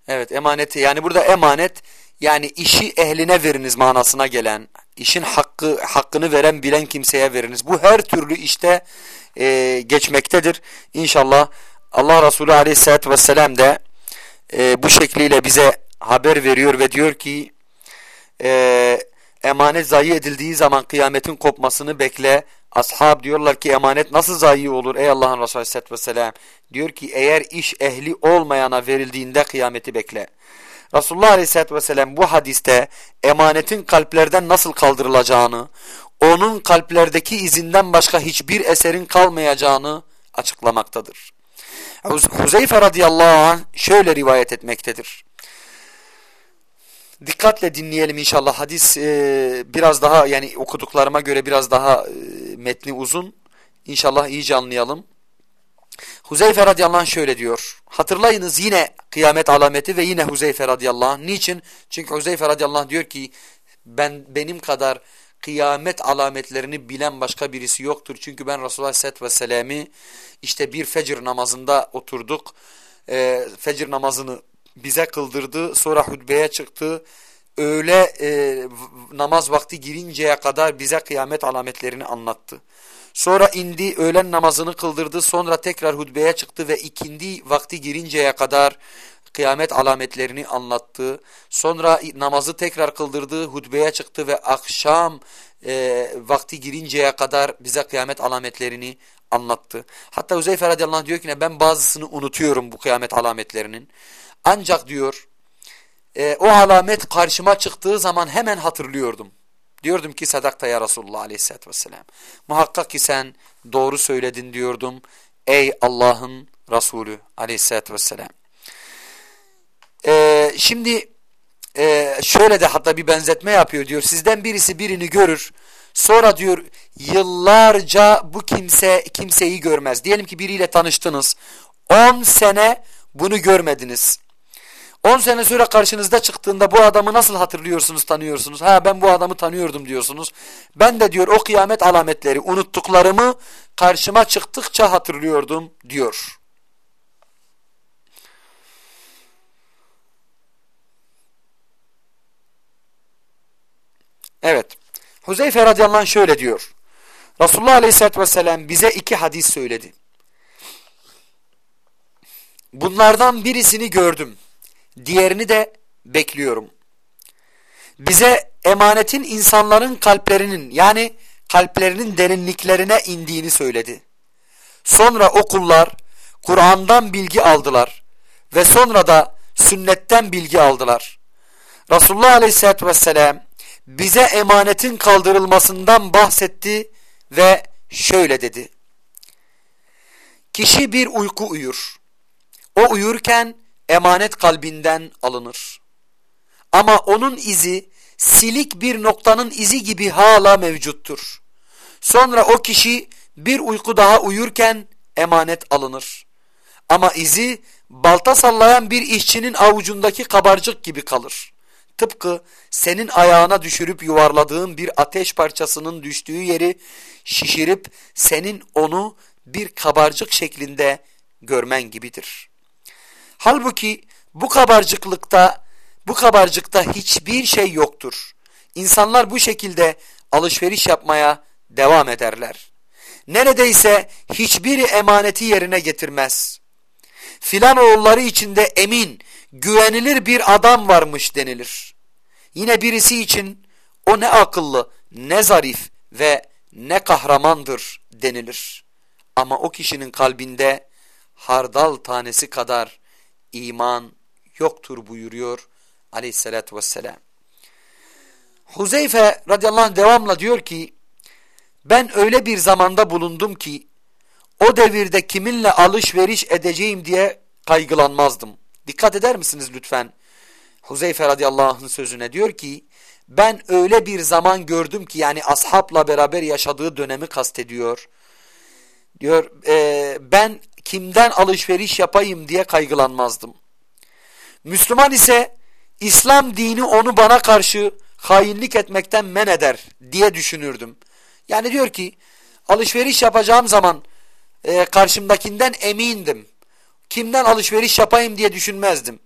evet emaneti yani burada emanet yani işi ehline veriniz manasına gelen, işin hakkı hakkını veren bilen kimseye veriniz. Bu her türlü işte e, geçmektedir. İnşallah Allah Resulü Aleyhisselatü Vesselam de e, bu şekliyle bize haber veriyor ve diyor ki e, emanet zayi edildiği zaman kıyametin kopmasını bekle. Ashab diyorlar ki emanet nasıl zayi olur ey Allah'ın Resulü Aleyhisselatü Vesselam. Diyor ki eğer iş ehli olmayana verildiğinde kıyameti bekle. Resulullah Aleyhisselatü Vesselam bu hadiste emanetin kalplerden nasıl kaldırılacağını, onun kalplerdeki izinden başka hiçbir eserin kalmayacağını açıklamaktadır. Huzeyfe radıyallahu anh şöyle rivayet etmektedir. Dikkatle dinleyelim inşallah. Hadis e, biraz daha yani okuduklarıma göre biraz daha e, metni uzun. İnşallah iyice anlayalım. Huzeyfe radıyallahu anh şöyle diyor. Hatırlayınız yine kıyamet alameti ve yine Huzeyfe radıyallahu anh. Niçin? Çünkü Huzeyfe radıyallahu anh diyor ki ben benim kadar kıyamet alametlerini bilen başka birisi yoktur. Çünkü ben Resulullah Aleyhisselatü Vesselam'ı işte bir fecir namazında oturduk. E, fecir namazını bize kıldırdı. Sonra hutbeye çıktı. Öğle e, namaz vakti girinceye kadar bize kıyamet alametlerini anlattı. Sonra indi öğlen namazını kıldırdı. Sonra tekrar hutbeye çıktı ve ikindi vakti girinceye kadar kıyamet alametlerini anlattı. Sonra namazı tekrar kıldırdı, hutbeye çıktı ve akşam e, vakti girinceye kadar bize kıyamet alametlerini anlattı. Hatta Uzeyfe radıyallahu anh diyor ki ben bazısını unutuyorum bu kıyamet alametlerinin. Ancak diyor e, o alamet karşıma çıktığı zaman hemen hatırlıyordum. Diyordum ki sadakta ya Resulullah aleyhissalatü vesselam. Muhakkak ki sen doğru söyledin diyordum. Ey Allah'ın Resulü aleyhissalatü vesselam. Ee, şimdi e, şöyle de hatta bir benzetme yapıyor diyor. Sizden birisi birini görür. Sonra diyor yıllarca bu kimse kimseyi görmez. Diyelim ki biriyle tanıştınız. 10 sene bunu görmediniz. 10 sene sonra karşınızda çıktığında bu adamı nasıl hatırlıyorsunuz, tanıyorsunuz? Ha ben bu adamı tanıyordum diyorsunuz. Ben de diyor o kıyamet alametleri unuttuklarımı karşıma çıktıkça hatırlıyordum diyor. Evet. Huzeyfe radıyallahu anh şöyle diyor. Resulullah aleyhissalatü vesselam bize iki hadis söyledi. Bunlardan birisini gördüm. Diğerini de bekliyorum. Bize emanetin insanların kalplerinin yani kalplerinin derinliklerine indiğini söyledi. Sonra okullar Kur'an'dan bilgi aldılar ve sonra da sünnetten bilgi aldılar. Resulullah aleyhissalatü vesselam bize emanetin kaldırılmasından bahsetti ve şöyle dedi. Kişi bir uyku uyur. O uyurken emanet kalbinden alınır. Ama onun izi silik bir noktanın izi gibi hala mevcuttur. Sonra o kişi bir uyku daha uyurken emanet alınır. Ama izi balta sallayan bir işçinin avucundaki kabarcık gibi kalır. Tıpkı senin ayağına düşürüp yuvarladığın bir ateş parçasının düştüğü yeri şişirip senin onu bir kabarcık şeklinde görmen gibidir. Halbuki bu kabarcıklıkta, bu kabarcıkta hiçbir şey yoktur. İnsanlar bu şekilde alışveriş yapmaya devam ederler. Neredeyse hiçbir emaneti yerine getirmez. Filan oğulları içinde emin, güvenilir bir adam varmış denilir. Yine birisi için o ne akıllı, ne zarif ve ne kahramandır denilir. Ama o kişinin kalbinde hardal tanesi kadar iman yoktur buyuruyor aleyhissalatü vesselam. Huzeyfe radıyallahu anh devamla diyor ki ben öyle bir zamanda bulundum ki o devirde kiminle alışveriş edeceğim diye kaygılanmazdım. Dikkat eder misiniz lütfen? Huzeyfe radıyallahu anh'ın sözüne diyor ki ben öyle bir zaman gördüm ki yani ashabla beraber yaşadığı dönemi kastediyor. Diyor e, ben kimden alışveriş yapayım diye kaygılanmazdım. Müslüman ise İslam dini onu bana karşı hainlik etmekten men eder diye düşünürdüm. Yani diyor ki alışveriş yapacağım zaman e, karşımdakinden emindim. Kimden alışveriş yapayım diye düşünmezdim.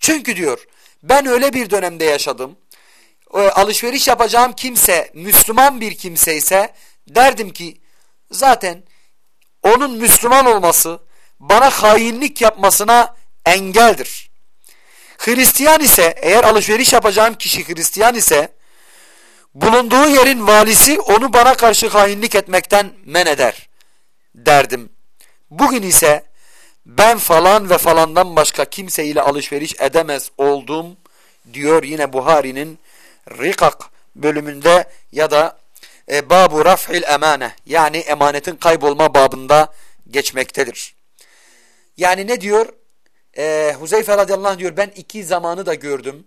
Çünkü diyor ben öyle bir dönemde yaşadım. E, alışveriş yapacağım kimse Müslüman bir kimse ise derdim ki zaten onun Müslüman olması bana hainlik yapmasına engeldir. Hristiyan ise eğer alışveriş yapacağım kişi Hristiyan ise bulunduğu yerin valisi onu bana karşı hainlik etmekten men eder derdim. Bugün ise ben falan ve falandan başka kimseyle alışveriş edemez oldum diyor yine Buhari'nin Rikak bölümünde ya da e, Babu Raf'il Emane yani emanetin kaybolma babında geçmektedir. Yani ne diyor? E, Huzeyfe radıyallahu anh diyor ben iki zamanı da gördüm.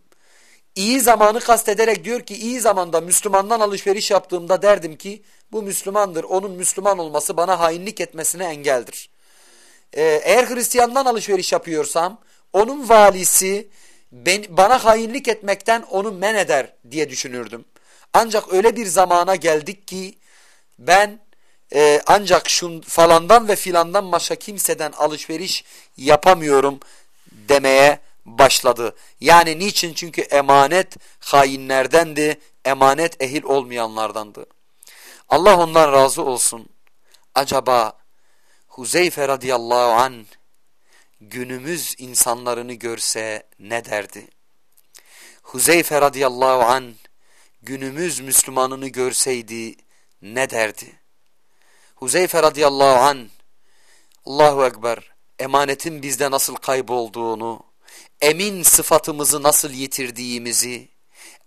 İyi zamanı kastederek diyor ki iyi zamanda Müslümandan alışveriş yaptığımda derdim ki bu Müslümandır. Onun Müslüman olması bana hainlik etmesine engeldir. Ee, eğer Hristiyandan alışveriş yapıyorsam onun valisi ben, bana hainlik etmekten onu men eder diye düşünürdüm. Ancak öyle bir zamana geldik ki ben e, ancak şun falandan ve filandan başka kimseden alışveriş yapamıyorum demeye başladı. Yani niçin? Çünkü emanet hainlerdendi, emanet ehil olmayanlardandı. Allah ondan razı olsun. Acaba Huzeyfe radıyallahu an günümüz insanlarını görse ne derdi? Huzeyfe radıyallahu an günümüz Müslümanını görseydi ne derdi? Huzeyfe radıyallahu an Allahu Ekber emanetin bizde nasıl kaybolduğunu, emin sıfatımızı nasıl yitirdiğimizi,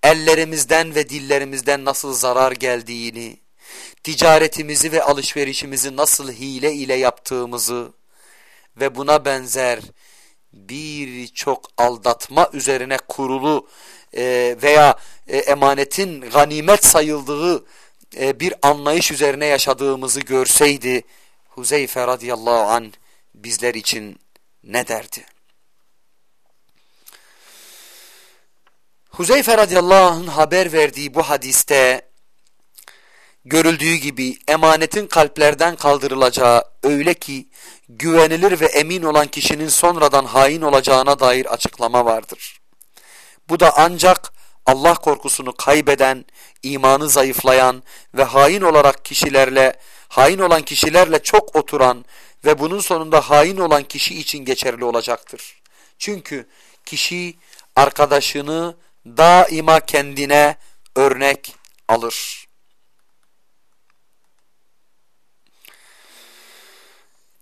ellerimizden ve dillerimizden nasıl zarar geldiğini, ticaretimizi ve alışverişimizi nasıl hile ile yaptığımızı ve buna benzer birçok aldatma üzerine kurulu e, veya e, emanetin ganimet sayıldığı e, bir anlayış üzerine yaşadığımızı görseydi Huzeyfe radıyallahu an bizler için ne derdi? Huzeyfe radıyallahu anh'ın haber verdiği bu hadiste görüldüğü gibi emanetin kalplerden kaldırılacağı öyle ki güvenilir ve emin olan kişinin sonradan hain olacağına dair açıklama vardır. Bu da ancak Allah korkusunu kaybeden, imanı zayıflayan ve hain olarak kişilerle, hain olan kişilerle çok oturan ve bunun sonunda hain olan kişi için geçerli olacaktır. Çünkü kişi arkadaşını daima kendine örnek alır.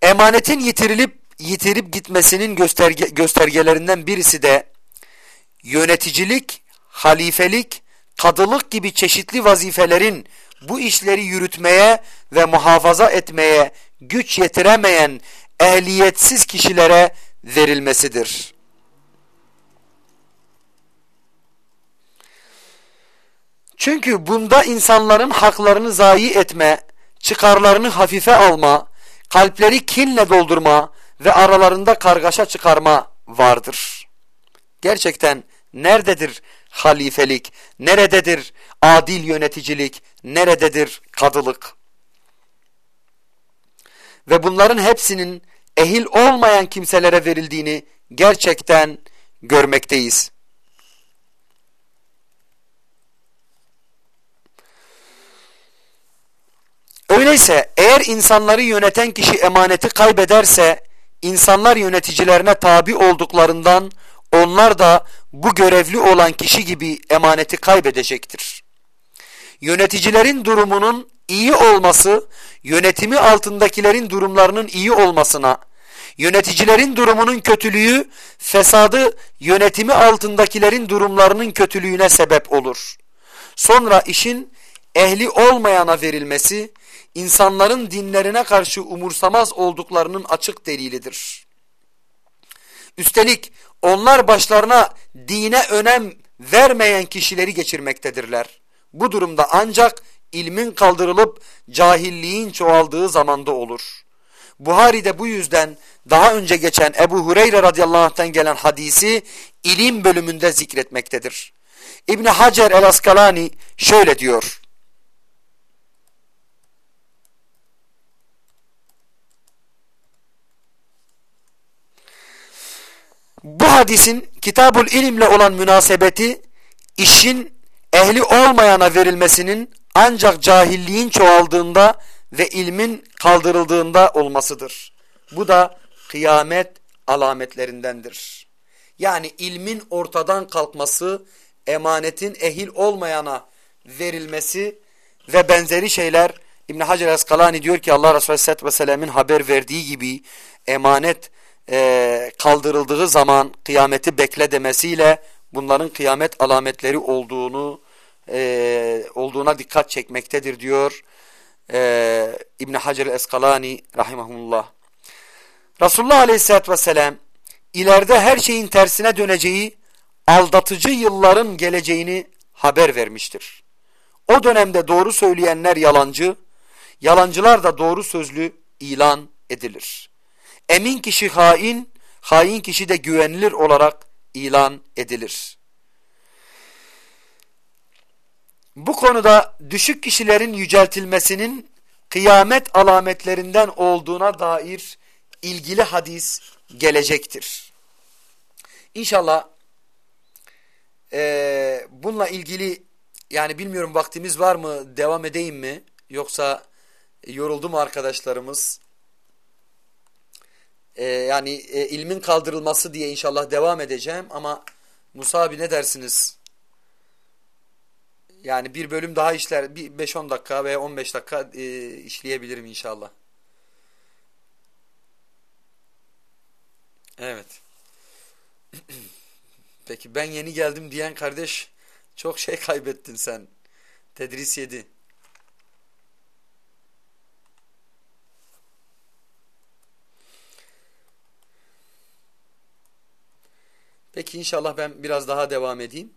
Emanetin yitirilip yitirip gitmesinin gösterge, göstergelerinden birisi de yöneticilik, halifelik, kadılık gibi çeşitli vazifelerin bu işleri yürütmeye ve muhafaza etmeye güç yetiremeyen ehliyetsiz kişilere verilmesidir. Çünkü bunda insanların haklarını zayi etme, çıkarlarını hafife alma, kalpleri kinle doldurma ve aralarında kargaşa çıkarma vardır. Gerçekten nerededir halifelik, nerededir adil yöneticilik, nerededir kadılık? Ve bunların hepsinin ehil olmayan kimselere verildiğini gerçekten görmekteyiz. Öyleyse eğer insanları yöneten kişi emaneti kaybederse insanlar yöneticilerine tabi olduklarından onlar da bu görevli olan kişi gibi emaneti kaybedecektir. Yöneticilerin durumunun iyi olması yönetimi altındakilerin durumlarının iyi olmasına, yöneticilerin durumunun kötülüğü fesadı yönetimi altındakilerin durumlarının kötülüğüne sebep olur. Sonra işin ehli olmayana verilmesi insanların dinlerine karşı umursamaz olduklarının açık delilidir. Üstelik onlar başlarına dine önem vermeyen kişileri geçirmektedirler. Bu durumda ancak ilmin kaldırılıp cahilliğin çoğaldığı zamanda olur. Buhari'de bu yüzden daha önce geçen Ebu Hureyre radıyallahu anh'tan gelen hadisi ilim bölümünde zikretmektedir. İbni Hacer el-Askalani şöyle diyor. Bu hadisin kitabul ilimle olan münasebeti işin ehli olmayana verilmesinin ancak cahilliğin çoğaldığında ve ilmin kaldırıldığında olmasıdır. Bu da kıyamet alametlerindendir. Yani ilmin ortadan kalkması, emanetin ehil olmayana verilmesi ve benzeri şeyler İbn Hacer Eskalani diyor ki Allah Resulü Aleyhisselatü Vesselam'ın haber verdiği gibi emanet e, kaldırıldığı zaman kıyameti bekle demesiyle bunların kıyamet alametleri olduğunu e, olduğuna dikkat çekmektedir diyor e, İbn Hacer Eskalani rahimahullah. Resulullah Aleyhisselatü Vesselam ileride her şeyin tersine döneceği aldatıcı yılların geleceğini haber vermiştir. O dönemde doğru söyleyenler yalancı, yalancılar da doğru sözlü ilan edilir. Emin kişi hain, hain kişi de güvenilir olarak ilan edilir. Bu konuda düşük kişilerin yüceltilmesinin kıyamet alametlerinden olduğuna dair ilgili hadis gelecektir. İnşallah e, bununla ilgili yani bilmiyorum vaktimiz var mı devam edeyim mi yoksa yoruldu mu arkadaşlarımız? E, yani e, ilmin kaldırılması diye inşallah devam edeceğim ama Musa abi ne dersiniz? Yani bir bölüm daha işler, bir 5-10 dakika veya 15 dakika e, işleyebilirim inşallah. Evet. Peki ben yeni geldim diyen kardeş çok şey kaybettin sen. Tedris yedi. Peki inşallah ben biraz daha devam edeyim.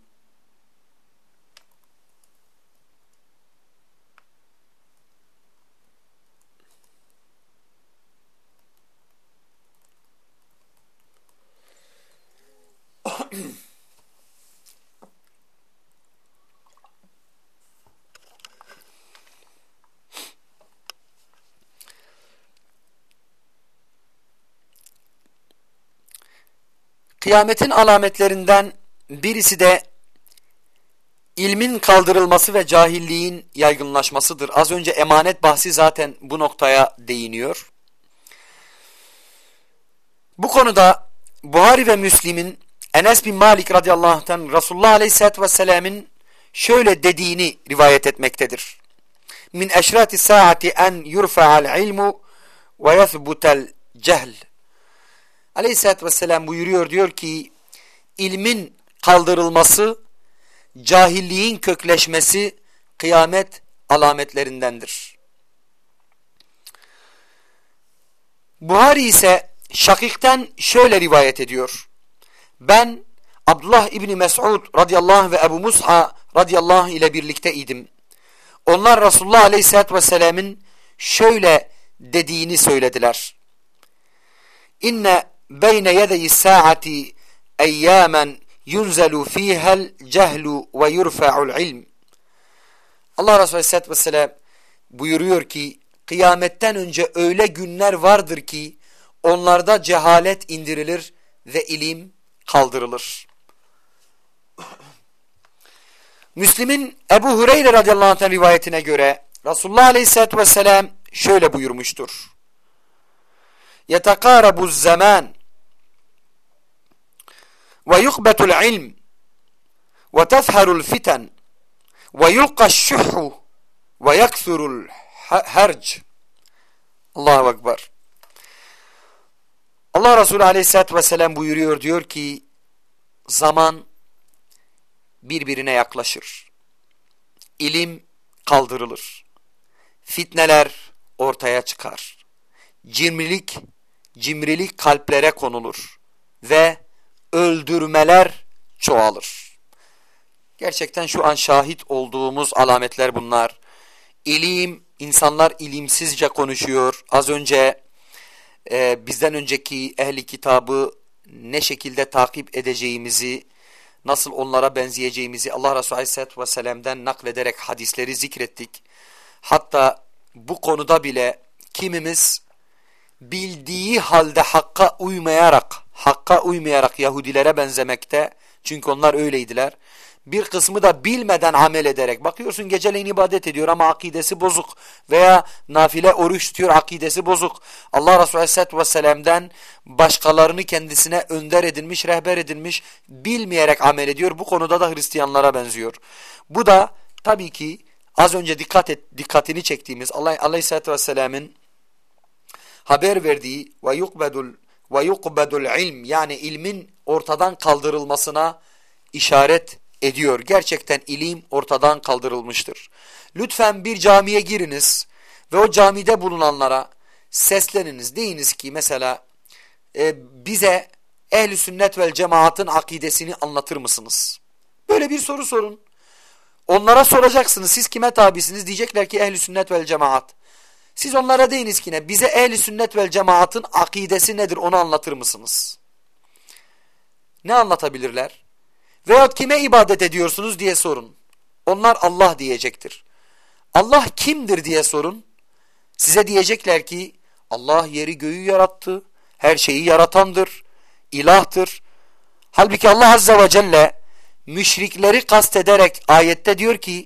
Kıyametin alametlerinden birisi de ilmin kaldırılması ve cahilliğin yaygınlaşmasıdır. Az önce emanet bahsi zaten bu noktaya değiniyor. Bu konuda Buhari ve Müslim'in Enes bin Malik radıyallahu anh'tan Resulullah aleyhissalatü vesselam'ın şöyle dediğini rivayet etmektedir. Min eşrati saati en yurfa'al ilmu ve yethbutel cehl. Aleyhisselatü Vesselam buyuruyor diyor ki ilmin kaldırılması, cahilliğin kökleşmesi kıyamet alametlerindendir. Buhari ise Şakik'ten şöyle rivayet ediyor. Ben Abdullah İbni Mes'ud radıyallahu ve Ebu Mus'a radıyallahu ile birlikteydim. Onlar Resulullah aleyhissalatü vesselamın şöyle dediğini söylediler. İnne beyne yedeyi saati eyyamen yunzelu fihel cehlu ve yurfa'ul ilm. Allah Resulü Aleyhisselatü Vesselam buyuruyor ki kıyametten önce öyle günler vardır ki onlarda cehalet indirilir ve ilim kaldırılır. Müslim'in Ebu Hureyre radıyallahu anh rivayetine göre Resulullah Aleyhisselatü Vesselam şöyle buyurmuştur. يَتَقَارَبُ ve yukbetul ilm ve tezherul fiten ve yulqaş şuhu ve yeksurul herc Allahu Ekber Allah Resulü Aleyhisselatü Vesselam buyuruyor diyor ki zaman birbirine yaklaşır. İlim kaldırılır. Fitneler ortaya çıkar. Cimrilik, cimrilik kalplere konulur ve öldürmeler çoğalır. Gerçekten şu an şahit olduğumuz alametler bunlar. İlim, insanlar ilimsizce konuşuyor. Az önce e, bizden önceki ehli kitabı ne şekilde takip edeceğimizi, nasıl onlara benzeyeceğimizi Allah Resulü Aleyhisselatü Vesselam'dan naklederek hadisleri zikrettik. Hatta bu konuda bile kimimiz bildiği halde hakka uymayarak, hakka uymayarak Yahudilere benzemekte, çünkü onlar öyleydiler. bir kısmı da bilmeden amel ederek. Bakıyorsun geceleyin ibadet ediyor ama akidesi bozuk. Veya nafile oruç tutuyor akidesi bozuk. Allah Resulü Aleyhisselatü Vesselam'dan başkalarını kendisine önder edilmiş, rehber edilmiş, bilmeyerek amel ediyor. Bu konuda da Hristiyanlara benziyor. Bu da tabii ki az önce dikkat et, dikkatini çektiğimiz Allah Aleyhisselatü Vesselam'ın haber verdiği ve yukbedul ve yukbedul ilm yani ilmin ortadan kaldırılmasına işaret ediyor. Gerçekten ilim ortadan kaldırılmıştır. Lütfen bir camiye giriniz ve o camide bulunanlara sesleniniz. Deyiniz ki mesela e, bize ehli sünnet vel cemaatın akidesini anlatır mısınız? Böyle bir soru sorun. Onlara soracaksınız siz kime tabisiniz diyecekler ki ehli sünnet vel cemaat. Siz onlara deyiniz ki ne bize ehli sünnet vel cemaatın akidesi nedir onu anlatır mısınız? Ne anlatabilirler? Veyahut kime ibadet ediyorsunuz diye sorun. Onlar Allah diyecektir. Allah kimdir diye sorun. Size diyecekler ki Allah yeri göğü yarattı. Her şeyi yaratandır. ilahtır. Halbuki Allah Azze ve Celle müşrikleri kastederek ayette diyor ki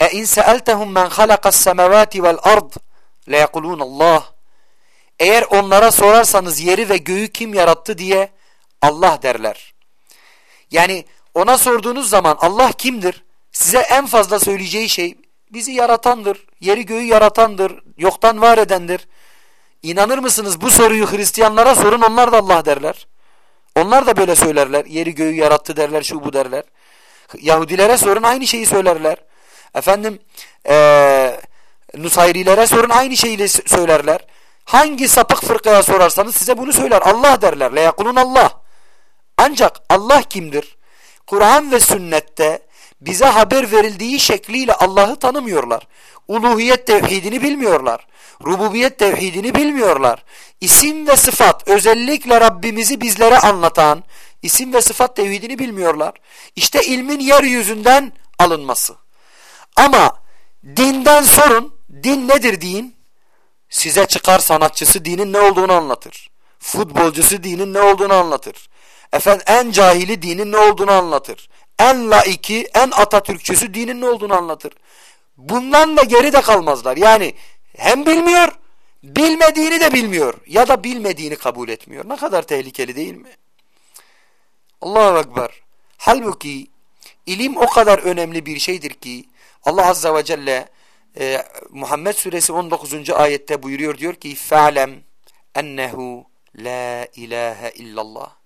e in seeltehum men halakas semavati vel ard leyekulun Allah eğer onlara sorarsanız yeri ve göğü kim yarattı diye Allah derler. Yani ona sorduğunuz zaman Allah kimdir? Size en fazla söyleyeceği şey bizi yaratandır, yeri göğü yaratandır, yoktan var edendir. İnanır mısınız bu soruyu Hristiyanlara sorun onlar da Allah derler. Onlar da böyle söylerler. Yeri göğü yarattı derler, şu bu derler. Yahudilere sorun aynı şeyi söylerler. Efendim ee, Nusayrilere sorun aynı şeyi söylerler. Hangi sapık fırkaya sorarsanız size bunu söyler. Allah derler. Leyakulun Allah. Ancak Allah kimdir? Kur'an ve sünnette bize haber verildiği şekliyle Allah'ı tanımıyorlar. Uluhiyet tevhidini bilmiyorlar. Rububiyet tevhidini bilmiyorlar. İsim ve sıfat özellikle Rabbimizi bizlere anlatan isim ve sıfat tevhidini bilmiyorlar. İşte ilmin yeryüzünden alınması. Ama dinden sorun. Din nedir din? Size çıkar sanatçısı dinin ne olduğunu anlatır. Futbolcusu dinin ne olduğunu anlatır. Efendim en cahili dinin ne olduğunu anlatır. En laiki, en Atatürkçüsü dinin ne olduğunu anlatır. Bundan da geri de kalmazlar. Yani hem bilmiyor, bilmediğini de bilmiyor. Ya da bilmediğini kabul etmiyor. Ne kadar tehlikeli değil mi? Allahu Ekber. Halbuki ilim o kadar önemli bir şeydir ki Allah Azze ve Celle e, Muhammed suresi 19. ayette buyuruyor diyor ki fe'lem ennehu la ilahe illallah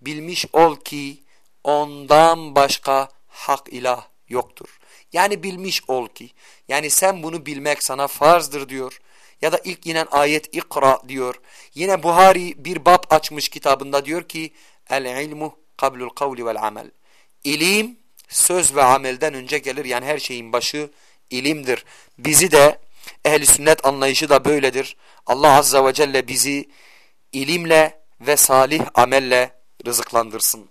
bilmiş ol ki ondan başka hak ilah yoktur. Yani bilmiş ol ki yani sen bunu bilmek sana farzdır diyor. Ya da ilk inen ayet ikra diyor. Yine Buhari bir bab açmış kitabında diyor ki el ilmu kablul kavli vel amel. İlim söz ve amelden önce gelir yani her şeyin başı ilimdir. Bizi de ehli sünnet anlayışı da böyledir. Allah azze ve celle bizi ilimle ve salih amelle rızıklandırsın.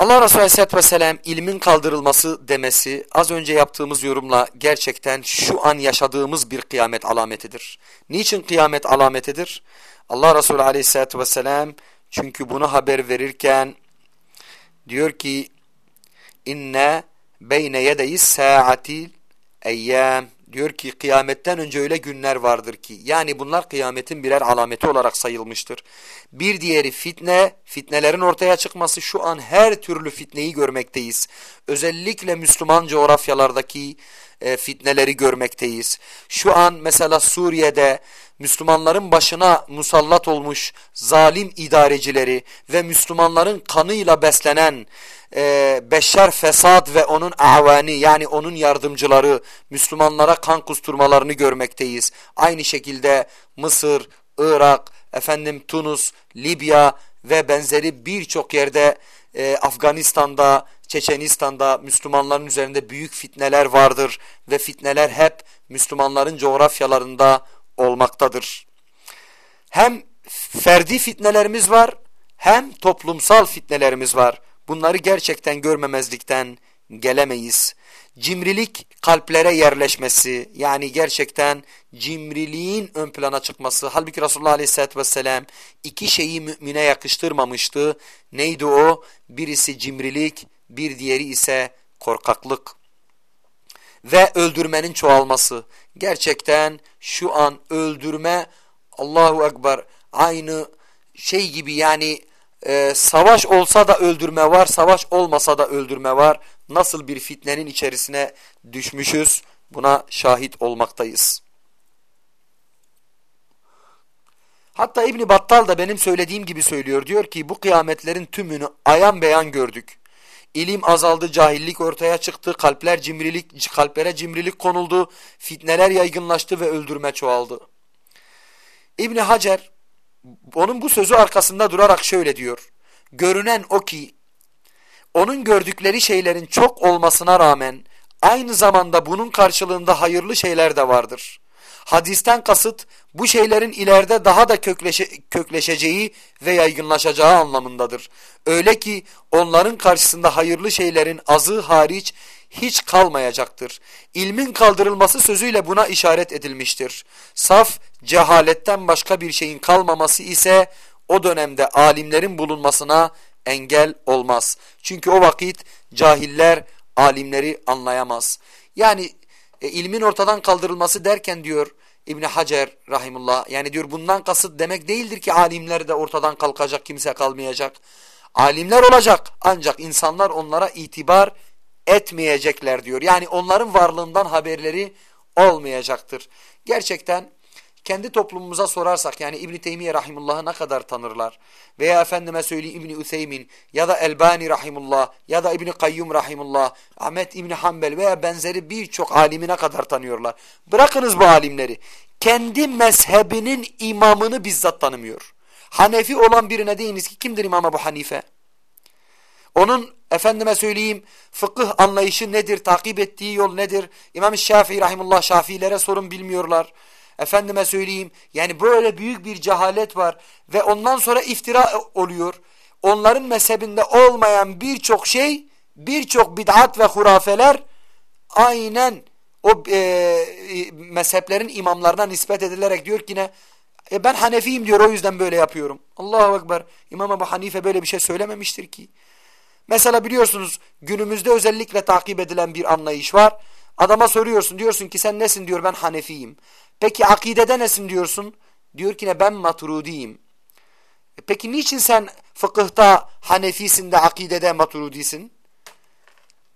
Allah Resulü Aleyhisselatü Vesselam ilmin kaldırılması demesi az önce yaptığımız yorumla gerçekten şu an yaşadığımız bir kıyamet alametidir. Niçin kıyamet alametidir? Allah Resulü Aleyhisselatü Vesselam çünkü bunu haber verirken diyor ki inne beyne yedeyiz saatil eyyam diyor ki kıyametten önce öyle günler vardır ki yani bunlar kıyametin birer alameti olarak sayılmıştır. Bir diğeri fitne, fitnelerin ortaya çıkması şu an her türlü fitneyi görmekteyiz. Özellikle Müslüman coğrafyalardaki e, fitneleri görmekteyiz. Şu an mesela Suriye'de Müslümanların başına musallat olmuş zalim idarecileri ve Müslümanların kanıyla beslenen e, Beşşer Fesad ve onun avani yani onun yardımcıları Müslümanlara kan kusturmalarını görmekteyiz. Aynı şekilde Mısır, Irak, efendim Tunus, Libya ve benzeri birçok yerde e, Afganistan'da, Çeçenistan'da Müslümanların üzerinde büyük fitneler vardır ve fitneler hep Müslümanların coğrafyalarında olmaktadır. Hem ferdi fitnelerimiz var hem toplumsal fitnelerimiz var. Bunları gerçekten görmemezlikten gelemeyiz. cimrilik kalplere yerleşmesi yani gerçekten cimriliğin ön plana çıkması. Halbuki Resulullah Aleyhisselatü Vesselam iki şeyi mümine yakıştırmamıştı. Neydi o? Birisi cimrilik, bir diğeri ise korkaklık. Ve öldürmenin çoğalması. Gerçekten şu an öldürme Allahu Ekber aynı şey gibi yani e, savaş olsa da öldürme var, savaş olmasa da öldürme var. Nasıl bir fitnenin içerisine düşmüşüz buna şahit olmaktayız. Hatta İbni Battal da benim söylediğim gibi söylüyor. Diyor ki bu kıyametlerin tümünü ayan beyan gördük. İlim azaldı, cahillik ortaya çıktı, kalpler cimrilik, kalplere cimrilik konuldu, fitneler yaygınlaştı ve öldürme çoğaldı. İbni Hacer onun bu sözü arkasında durarak şöyle diyor. Görünen o ki onun gördükleri şeylerin çok olmasına rağmen aynı zamanda bunun karşılığında hayırlı şeyler de vardır. Hadisten kasıt bu şeylerin ileride daha da kökleşe, kökleşeceği ve yaygınlaşacağı anlamındadır. Öyle ki onların karşısında hayırlı şeylerin azı hariç hiç kalmayacaktır. İlmin kaldırılması sözüyle buna işaret edilmiştir. Saf cehaletten başka bir şeyin kalmaması ise o dönemde alimlerin bulunmasına engel olmaz. Çünkü o vakit cahiller alimleri anlayamaz. Yani e, ilmin ortadan kaldırılması derken diyor İbni Hacer rahimullah yani diyor bundan kasıt demek değildir ki alimler de ortadan kalkacak kimse kalmayacak. Alimler olacak ancak insanlar onlara itibar etmeyecekler diyor. Yani onların varlığından haberleri olmayacaktır. Gerçekten kendi toplumumuza sorarsak yani İbn Teymiye rahimullah'ı ne kadar tanırlar veya efendime söyleyeyim İbn Üseymin ya da Elbani rahimullah ya da İbn Kayyum rahimullah, Ahmet İbn Hanbel veya benzeri birçok alimi ne kadar tanıyorlar. Bırakınız bu alimleri. Kendi mezhebinin imamını bizzat tanımıyor. Hanefi olan birine deyiniz ki kimdir İmam Ebu Hanife? Onun efendime söyleyeyim fıkıh anlayışı nedir, takip ettiği yol nedir? İmam Şafii rahimullah Şafiilere sorun bilmiyorlar. Efendime söyleyeyim yani böyle büyük bir cehalet var ve ondan sonra iftira oluyor. Onların mezhebinde olmayan birçok şey, birçok bid'at ve hurafeler aynen o e, e, mezheplerin imamlarına nispet edilerek diyor ki ne? E ben Hanefiyim diyor o yüzden böyle yapıyorum. Allahu Ekber. İmam Ebu Hanife böyle bir şey söylememiştir ki. Mesela biliyorsunuz günümüzde özellikle takip edilen bir anlayış var. Adama soruyorsun diyorsun ki sen nesin diyor ben Hanefiyim. Peki akidede nesin diyorsun? Diyor ki ne ben maturudiyim. E peki niçin sen fıkıhta Hanefisin de akidede maturudisin?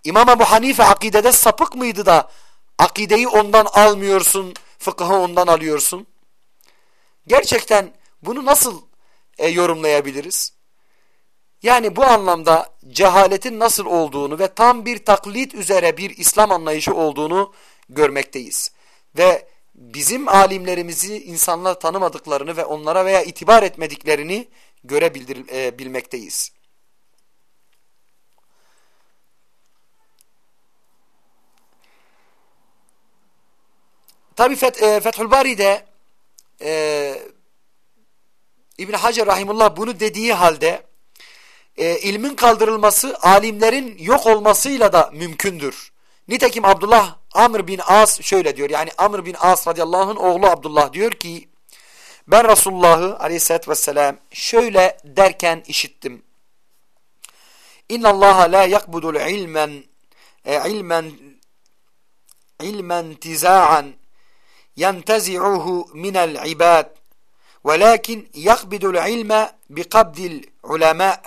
İmam Ebu Hanife akidede sapık mıydı da akideyi ondan almıyorsun, fıkıhı ondan alıyorsun? Gerçekten bunu nasıl e, yorumlayabiliriz? Yani bu anlamda cehaletin nasıl olduğunu ve tam bir taklit üzere bir İslam anlayışı olduğunu görmekteyiz. Ve bizim alimlerimizi insanlar tanımadıklarını ve onlara veya itibar etmediklerini görebilmekteyiz. E, Tabi Feth, e, Fethül Bari'de e, İbn Hacer Rahimullah bunu dediği halde e, ilmin kaldırılması alimlerin yok olmasıyla da mümkündür. Nitekim Abdullah Amr bin As şöyle diyor. Yani Amr bin As radıyallahu anh'ın oğlu Abdullah diyor ki ben Resulullah'ı aleyhissalatü vesselam şöyle derken işittim. İnna Allah la yakbudul ilmen e, ilmen ilmen tiza'an yentezi'uhu minel ibad velakin yakbidul ilme biqabdil ulema'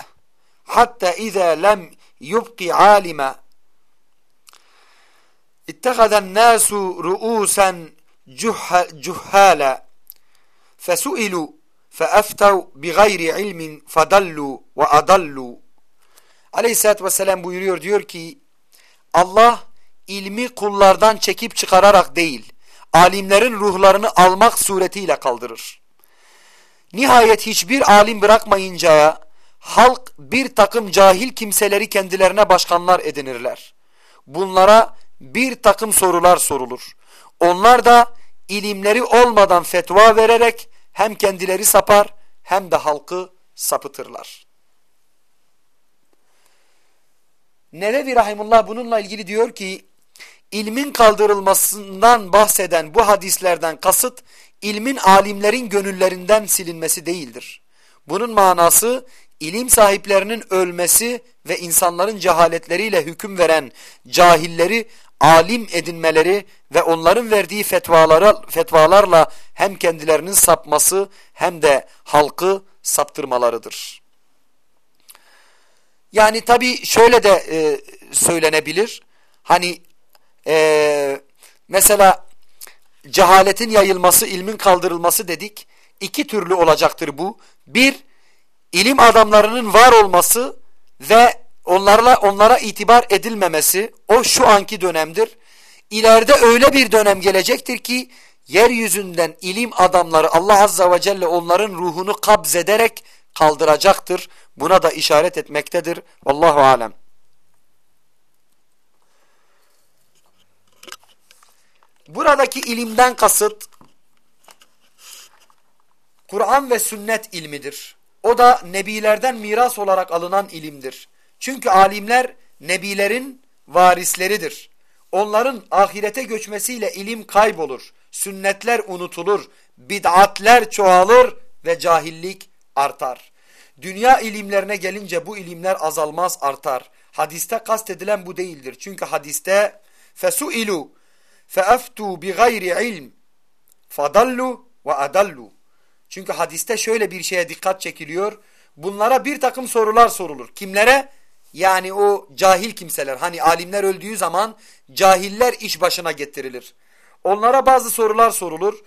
hatta iza lem yubqi alima اتخذ الناس رؤوسا جهالا فسئلوا فأفتوا بغير علم فضلوا وأضلوا Aleyhisselatü Vesselam buyuruyor diyor ki Allah ilmi kullardan çekip çıkararak değil alimlerin ruhlarını almak suretiyle kaldırır. Nihayet hiçbir alim bırakmayıncaya halk bir takım cahil kimseleri kendilerine başkanlar edinirler. Bunlara bir takım sorular sorulur. Onlar da ilimleri olmadan fetva vererek hem kendileri sapar hem de halkı sapıtırlar. Nevevi Rahimullah bununla ilgili diyor ki ilmin kaldırılmasından bahseden bu hadislerden kasıt ilmin alimlerin gönüllerinden silinmesi değildir. Bunun manası ilim sahiplerinin ölmesi ve insanların cehaletleriyle hüküm veren cahilleri alim edinmeleri ve onların verdiği fetvalara, fetvalarla hem kendilerinin sapması hem de halkı saptırmalarıdır. Yani tabi şöyle de e, söylenebilir. Hani e, mesela cehaletin yayılması, ilmin kaldırılması dedik. İki türlü olacaktır bu. Bir, ilim adamlarının var olması ve onlarla onlara itibar edilmemesi o şu anki dönemdir. İleride öyle bir dönem gelecektir ki yeryüzünden ilim adamları Allah Azza ve Celle onların ruhunu kabzederek kaldıracaktır. Buna da işaret etmektedir. Vallahu alem. Buradaki ilimden kasıt Kur'an ve sünnet ilmidir. O da nebilerden miras olarak alınan ilimdir. Çünkü alimler nebilerin varisleridir. Onların ahirete göçmesiyle ilim kaybolur. Sünnetler unutulur. Bid'atler çoğalır ve cahillik artar. Dünya ilimlerine gelince bu ilimler azalmaz artar. Hadiste kastedilen bu değildir. Çünkü hadiste fesuilu feeftu bi gayri ilm fadallu ve adallu. Çünkü hadiste şöyle bir şeye dikkat çekiliyor. Bunlara bir takım sorular sorulur. Kimlere? Yani o cahil kimseler. Hani alimler öldüğü zaman cahiller iş başına getirilir. Onlara bazı sorular sorulur.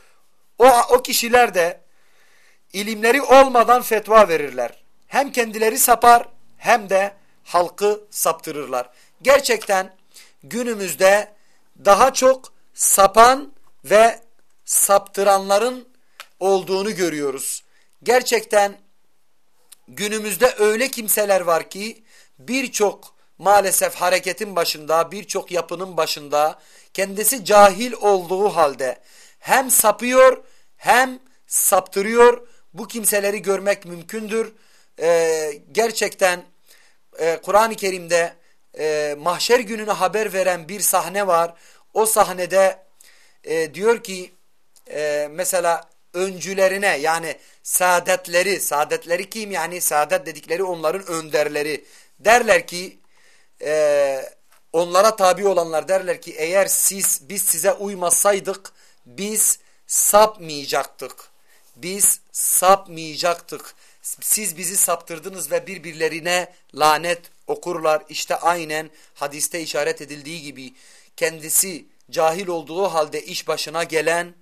O, o kişiler de ilimleri olmadan fetva verirler. Hem kendileri sapar hem de halkı saptırırlar. Gerçekten günümüzde daha çok sapan ve saptıranların olduğunu görüyoruz. Gerçekten günümüzde öyle kimseler var ki birçok maalesef hareketin başında, birçok yapının başında kendisi cahil olduğu halde hem sapıyor hem saptırıyor. Bu kimseleri görmek mümkündür. Ee, gerçekten e, Kur'an-ı Kerim'de e, mahşer gününü haber veren bir sahne var. O sahnede e, diyor ki e, mesela öncülerine yani saadetleri, saadetleri kim yani saadet dedikleri onların önderleri derler ki e, onlara tabi olanlar derler ki eğer siz biz size uymasaydık biz sapmayacaktık. Biz sapmayacaktık. Siz bizi saptırdınız ve birbirlerine lanet okurlar. İşte aynen hadiste işaret edildiği gibi kendisi cahil olduğu halde iş başına gelen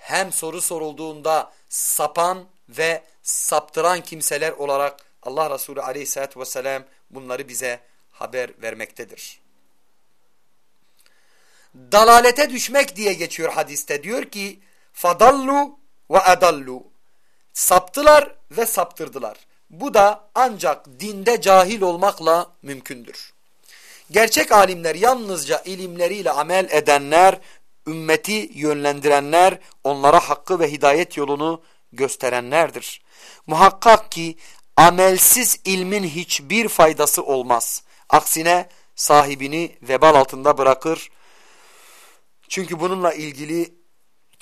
hem soru sorulduğunda sapan ve saptıran kimseler olarak Allah Resulü aleyhissalatü vesselam bunları bize haber vermektedir. Dalalete düşmek diye geçiyor hadiste. Diyor ki fadallu ve adallu. Saptılar ve saptırdılar. Bu da ancak dinde cahil olmakla mümkündür. Gerçek alimler yalnızca ilimleriyle amel edenler, ümmeti yönlendirenler, onlara hakkı ve hidayet yolunu gösterenlerdir. Muhakkak ki amelsiz ilmin hiçbir faydası olmaz. Aksine sahibini vebal altında bırakır. Çünkü bununla ilgili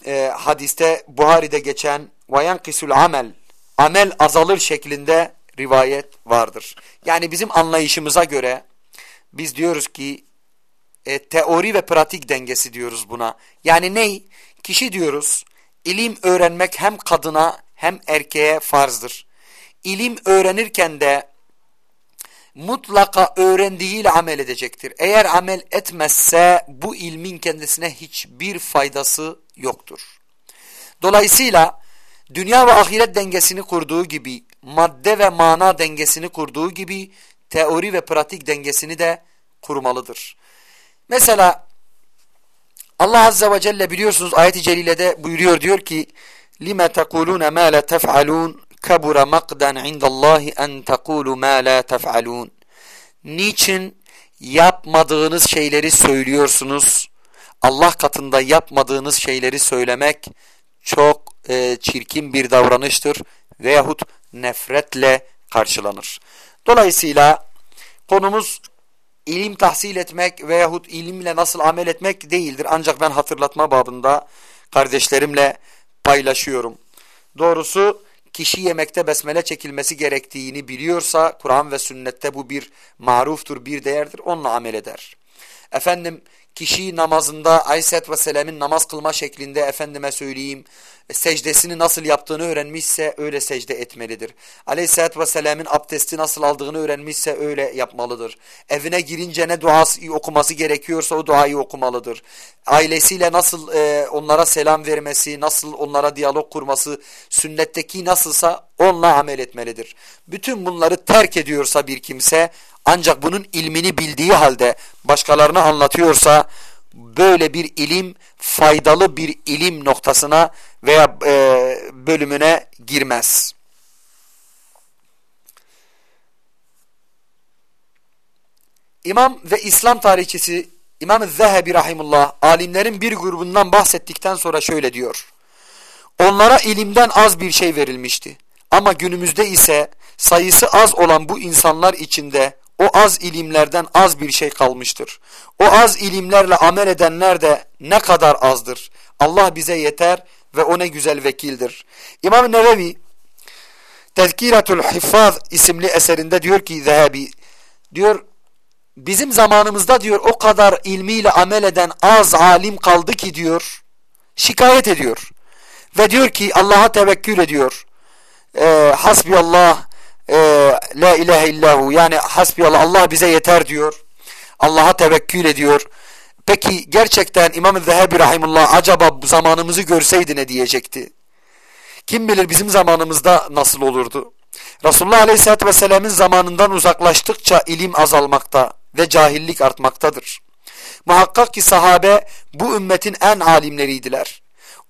e, hadiste Buhari'de geçen vayankisul amel amel azalır şeklinde rivayet vardır. Yani bizim anlayışımıza göre biz diyoruz ki e, teori ve pratik dengesi diyoruz buna. Yani ney? Kişi diyoruz ilim öğrenmek hem kadına hem erkeğe farzdır. İlim öğrenirken de mutlaka öğrendiğiyle amel edecektir. Eğer amel etmezse bu ilmin kendisine hiçbir faydası yoktur. Dolayısıyla dünya ve ahiret dengesini kurduğu gibi, madde ve mana dengesini kurduğu gibi teori ve pratik dengesini de kurmalıdır. Mesela Allah Azze ve Celle biliyorsunuz ayet-i celilede buyuruyor diyor ki لِمَ تَقُولُونَ مَا لَا تَفْعَلُونَ كَبُرَ مَقْدًا عِنْدَ اللّٰهِ اَنْ تَقُولُ مَا لَا تَفْعَلُونَ Niçin yapmadığınız şeyleri söylüyorsunuz? Allah katında yapmadığınız şeyleri söylemek çok e, çirkin bir davranıştır veyahut nefretle karşılanır. Dolayısıyla konumuz ilim tahsil etmek veyahut ilimle nasıl amel etmek değildir. Ancak ben hatırlatma babında kardeşlerimle paylaşıyorum. Doğrusu kişi yemekte besmele çekilmesi gerektiğini biliyorsa Kur'an ve sünnette bu bir maruftur, bir değerdir. Onunla amel eder. Efendim kişi namazında Aleyhisselatü Vesselam'ın namaz kılma şeklinde efendime söyleyeyim secdesini nasıl yaptığını öğrenmişse öyle secde etmelidir. Aleyhisselatü Vesselam'ın abdesti nasıl aldığını öğrenmişse öyle yapmalıdır. Evine girince ne duası okuması gerekiyorsa o duayı okumalıdır. Ailesiyle nasıl e, onlara selam vermesi, nasıl onlara diyalog kurması, sünnetteki nasılsa onunla amel etmelidir. Bütün bunları terk ediyorsa bir kimse ancak bunun ilmini bildiği halde başkalarına anlatıyorsa böyle bir ilim faydalı bir ilim noktasına veya e, bölümüne girmez. İmam ve İslam tarihçisi İmam Zehebi Rahimullah alimlerin bir grubundan bahsettikten sonra şöyle diyor. Onlara ilimden az bir şey verilmişti. Ama günümüzde ise sayısı az olan bu insanlar içinde o az ilimlerden az bir şey kalmıştır. O az ilimlerle amel edenler de ne kadar azdır. Allah bize yeter ve o ne güzel vekildir. İmam Nevevi Tezkiratul Hiffaz isimli eserinde diyor ki Zehebi diyor bizim zamanımızda diyor o kadar ilmiyle amel eden az alim kaldı ki diyor şikayet ediyor. Ve diyor ki Allah'a tevekkül ediyor. Ee, hasbiyallah e, la ilahe illahu yani hasbiyallah Allah bize yeter diyor. Allah'a tevekkül ediyor. Peki gerçekten İmam-ı Zehebi Rahimullah acaba zamanımızı görseydi ne diyecekti? Kim bilir bizim zamanımızda nasıl olurdu? Resulullah Aleyhisselatü Vesselam'ın zamanından uzaklaştıkça ilim azalmakta ve cahillik artmaktadır. Muhakkak ki sahabe bu ümmetin en alimleriydiler.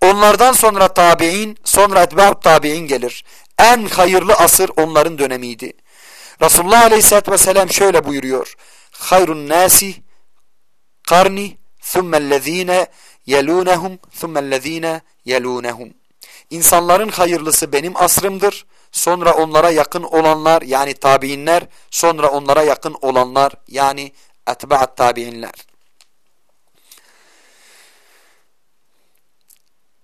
Onlardan sonra tabi'in, sonra etba'ut tabi'in gelir. En hayırlı asır onların dönemiydi. Resulullah Aleyhisselatü Vesselam şöyle buyuruyor. Hayrun nasi karni thummellezine yelunehum thummellezine yelunehum. İnsanların hayırlısı benim asrımdır. Sonra onlara yakın olanlar yani tabiinler, sonra onlara yakın olanlar yani etba'at tabiinler.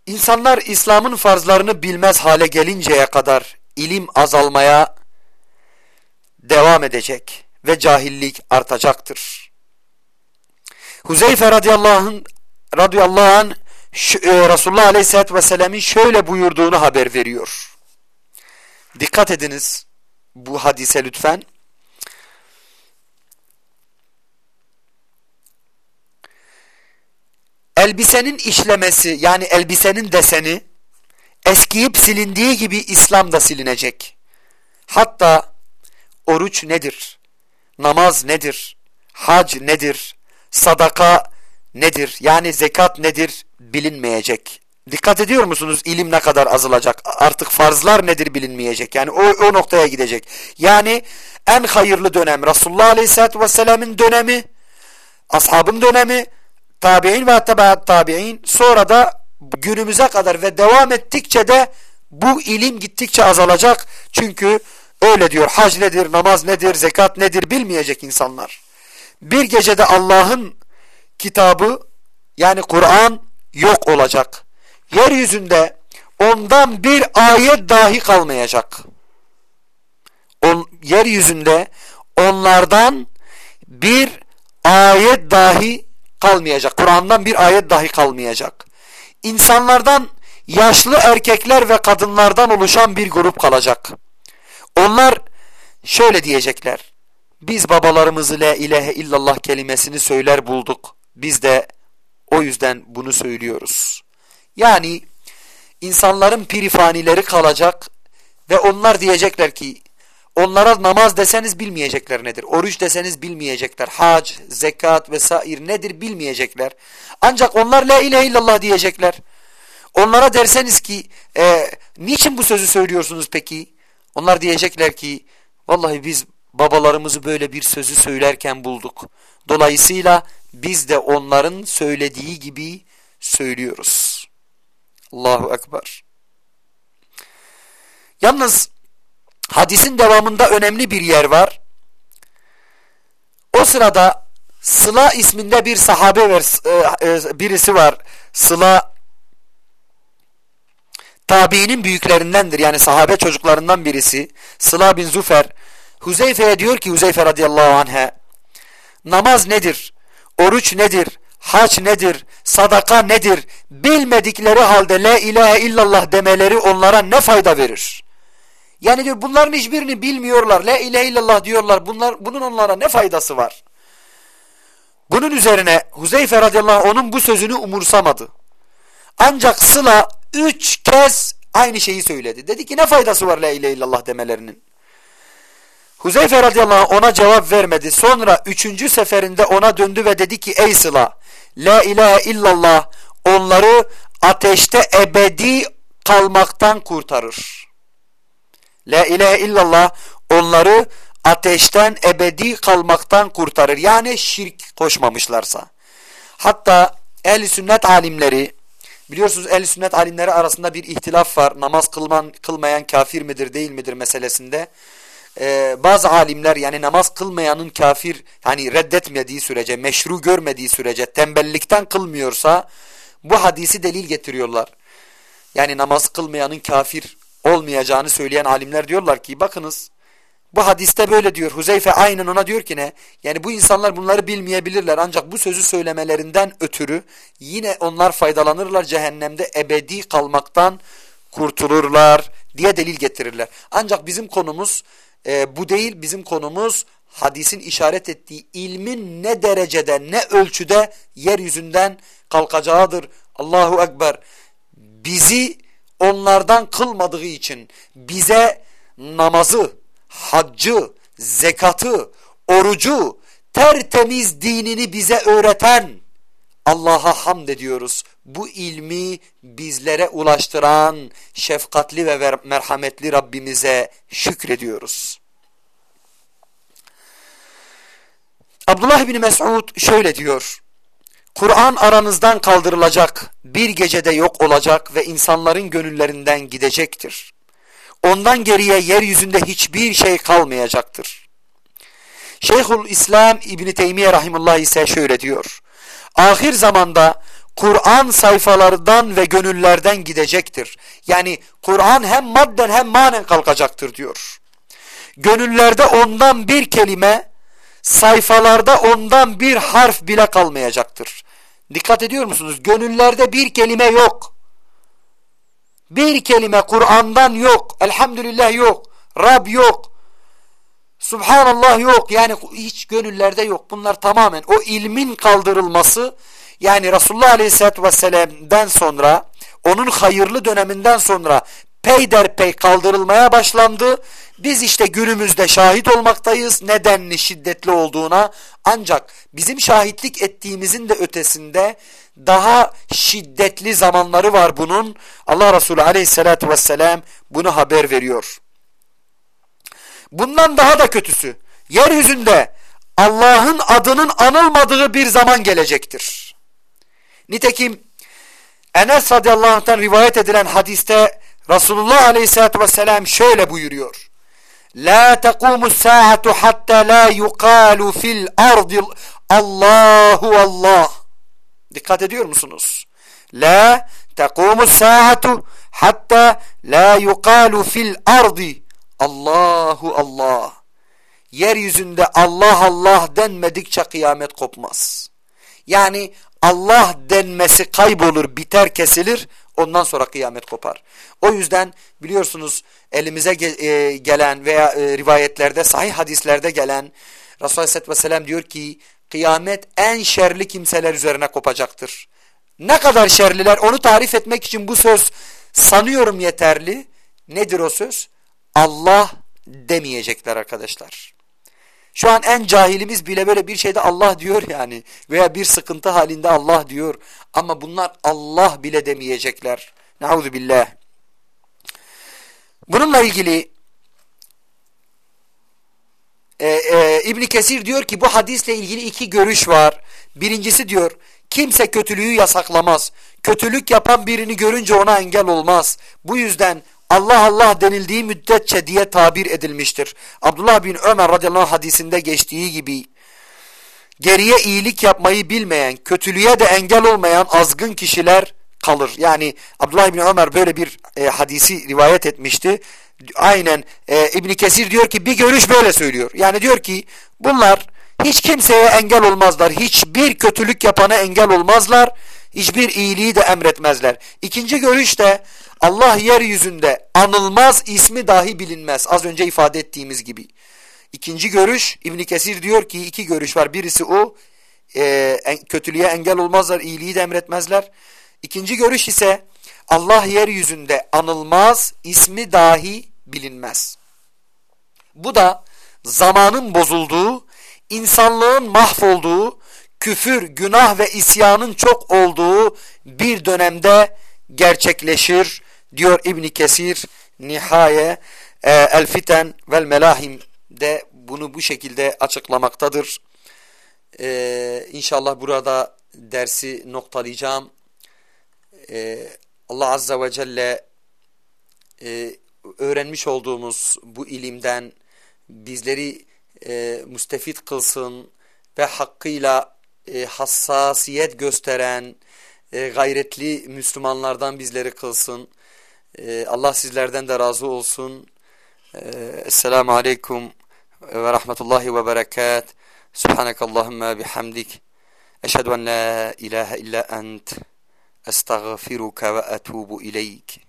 İnsanlar İslam'ın farzlarını bilmez hale gelinceye kadar ilim azalmaya devam edecek ve cahillik artacaktır. Huzeyfe radıyallahu anh, radıyallahu anh e, Resulullah aleyhissalatü vesselam'ın şöyle buyurduğunu haber veriyor. Dikkat ediniz bu hadise lütfen. Elbisenin işlemesi yani elbisenin deseni eskiyip silindiği gibi İslam da silinecek. Hatta oruç nedir? Namaz nedir? Hac nedir? Sadaka nedir? Yani zekat nedir? Bilinmeyecek. Dikkat ediyor musunuz? İlim ne kadar azalacak? Artık farzlar nedir bilinmeyecek. Yani o, o noktaya gidecek. Yani en hayırlı dönem Resulullah Aleyhisselatü Vesselam'ın dönemi, ashabın dönemi, tabi'in ve tebaat tabi'in sonra da günümüze kadar ve devam ettikçe de bu ilim gittikçe azalacak. Çünkü öyle diyor hac nedir, namaz nedir, zekat nedir bilmeyecek insanlar. Bir gecede Allah'ın kitabı yani Kur'an yok olacak. Yeryüzünde ondan bir ayet dahi kalmayacak. On, yeryüzünde onlardan bir ayet dahi kalmayacak. Kur'an'dan bir ayet dahi kalmayacak. İnsanlardan yaşlı erkekler ve kadınlardan oluşan bir grup kalacak. Onlar şöyle diyecekler. Biz babalarımızı la ilahe illallah kelimesini söyler bulduk. Biz de o yüzden bunu söylüyoruz. Yani insanların pirifanileri kalacak ve onlar diyecekler ki onlara namaz deseniz bilmeyecekler nedir. Oruç deseniz bilmeyecekler. Hac, zekat vesaire nedir bilmeyecekler. Ancak onlar la ilahe illallah diyecekler. Onlara derseniz ki e, niçin bu sözü söylüyorsunuz peki? Onlar diyecekler ki vallahi biz babalarımızı böyle bir sözü söylerken bulduk. Dolayısıyla biz de onların söylediği gibi söylüyoruz. Allahu Ekber. Yalnız hadisin devamında önemli bir yer var. O sırada Sıla isminde bir sahabe e, e, birisi var. Sıla tabiinin büyüklerindendir. Yani sahabe çocuklarından birisi. Sıla bin Zufer. Huzeyfe'ye diyor ki Huzeyfe radıyallahu anh'e namaz nedir? Oruç nedir? Haç nedir? Sadaka nedir? Bilmedikleri halde la ilahe illallah demeleri onlara ne fayda verir? Yani diyor bunların hiçbirini bilmiyorlar. La ilahe illallah diyorlar. Bunlar, bunun onlara ne faydası var? Bunun üzerine Huzeyfe radıyallahu anh onun bu sözünü umursamadı. Ancak Sıla üç kez aynı şeyi söyledi. Dedi ki ne faydası var la ilahe illallah demelerinin? Huzeyfe radıyallahu anh ona cevap vermedi. Sonra üçüncü seferinde ona döndü ve dedi ki ey Sıla la ilahe illallah onları ateşte ebedi kalmaktan kurtarır. La ilahe illallah onları ateşten ebedi kalmaktan kurtarır. Yani şirk koşmamışlarsa. Hatta ehl sünnet alimleri biliyorsunuz ehl sünnet alimleri arasında bir ihtilaf var. Namaz kılman, kılmayan kafir midir değil midir meselesinde. Ee, bazı alimler yani namaz kılmayanın kafir yani reddetmediği sürece, meşru görmediği sürece, tembellikten kılmıyorsa bu hadisi delil getiriyorlar. Yani namaz kılmayanın kafir olmayacağını söyleyen alimler diyorlar ki bakınız bu hadiste böyle diyor. Huzeyfe aynen ona diyor ki ne? Yani bu insanlar bunları bilmeyebilirler ancak bu sözü söylemelerinden ötürü yine onlar faydalanırlar cehennemde ebedi kalmaktan kurtulurlar diye delil getirirler. Ancak bizim konumuz e, bu değil bizim konumuz hadisin işaret ettiği ilmin ne derecede ne ölçüde yeryüzünden kalkacağıdır. Allahu Ekber bizi onlardan kılmadığı için bize namazı, haccı, zekatı, orucu, tertemiz dinini bize öğreten Allah'a hamd ediyoruz. Bu ilmi bizlere ulaştıran şefkatli ve merhametli Rabbimize şükrediyoruz. Abdullah bin Mes'ud şöyle diyor. Kur'an aranızdan kaldırılacak, bir gecede yok olacak ve insanların gönüllerinden gidecektir. Ondan geriye yeryüzünde hiçbir şey kalmayacaktır. Şeyhül İslam İbni Teymiye Rahimullah ise şöyle diyor. Ahir zamanda Kur'an sayfalardan ve gönüllerden gidecektir. Yani Kur'an hem madden hem manen kalkacaktır diyor. Gönüllerde ondan bir kelime, sayfalarda ondan bir harf bile kalmayacaktır. Dikkat ediyor musunuz? Gönüllerde bir kelime yok. Bir kelime Kur'an'dan yok. Elhamdülillah yok. Rab yok. Subhanallah yok. Yani hiç gönüllerde yok. Bunlar tamamen o ilmin kaldırılması yani Resulullah Aleyhisselatü Vesselam'den sonra onun hayırlı döneminden sonra peyderpey kaldırılmaya başlandı. Biz işte günümüzde şahit olmaktayız nedenli şiddetli olduğuna ancak bizim şahitlik ettiğimizin de ötesinde daha şiddetli zamanları var bunun. Allah Resulü aleyhissalatü vesselam bunu haber veriyor. Bundan daha da kötüsü yeryüzünde Allah'ın adının anılmadığı bir zaman gelecektir. Nitekim Enes radıyallahu anh'tan rivayet edilen hadiste Resulullah aleyhissalatü vesselam şöyle buyuruyor. La tekumu saatu hatta la yukalu fil ardi Allahu Allah. Dikkat ediyor musunuz? La tekumu saatu hatta la yukalu fil ardi Allahu Allah. Yeryüzünde Allah Allah denmedikçe kıyamet kopmaz. Yani Allah denmesi kaybolur, biter, kesilir. Ondan sonra kıyamet kopar. O yüzden biliyorsunuz elimize e, gelen veya e, rivayetlerde, sahih hadislerde gelen Resulullah Aleyhisselatü Vesselam diyor ki kıyamet en şerli kimseler üzerine kopacaktır. Ne kadar şerliler onu tarif etmek için bu söz sanıyorum yeterli. Nedir o söz? Allah demeyecekler arkadaşlar. Şu an en cahilimiz bile böyle bir şeyde Allah diyor yani veya bir sıkıntı halinde Allah diyor ama bunlar Allah bile demeyecekler. Nauzu billah. Bununla ilgili e, e, İbn Kesir diyor ki bu hadisle ilgili iki görüş var. Birincisi diyor kimse kötülüğü yasaklamaz. Kötülük yapan birini görünce ona engel olmaz. Bu yüzden Allah Allah denildiği müddetçe diye tabir edilmiştir. Abdullah bin Ömer radıyallahu anh hadisinde geçtiği gibi geriye iyilik yapmayı bilmeyen, kötülüğe de engel olmayan azgın kişiler kalır. Yani Abdullah İbni Ömer böyle bir e, hadisi rivayet etmişti. Aynen e, İbni Kesir diyor ki bir görüş böyle söylüyor. Yani diyor ki bunlar hiç kimseye engel olmazlar. Hiçbir kötülük yapana engel olmazlar. Hiçbir iyiliği de emretmezler. İkinci görüş de Allah yeryüzünde anılmaz ismi dahi bilinmez. Az önce ifade ettiğimiz gibi. İkinci görüş İbn Kesir diyor ki iki görüş var. Birisi o e, kötülüğe engel olmazlar, iyiliği de emretmezler. İkinci görüş ise Allah yeryüzünde anılmaz, ismi dahi bilinmez. Bu da zamanın bozulduğu, insanlığın mahvolduğu, küfür, günah ve isyanın çok olduğu bir dönemde gerçekleşir diyor İbn Kesir Nihaye e, El Fiten vel Melahim de bunu bu şekilde açıklamaktadır. Ee, inşallah burada dersi noktalayacağım. Ee, Allah Azze ve Celle e, öğrenmiş olduğumuz bu ilimden bizleri e, müstefit kılsın ve hakkıyla e, hassasiyet gösteren e, gayretli Müslümanlardan bizleri kılsın. E, Allah sizlerden de razı olsun. E, Esselamu Aleyküm ve Rahmetullahi ve Berekat. Subhanakallahumma bihamdik. Eşhedü en la ilahe illa ent. Estağfiruka ve etubu ileyk.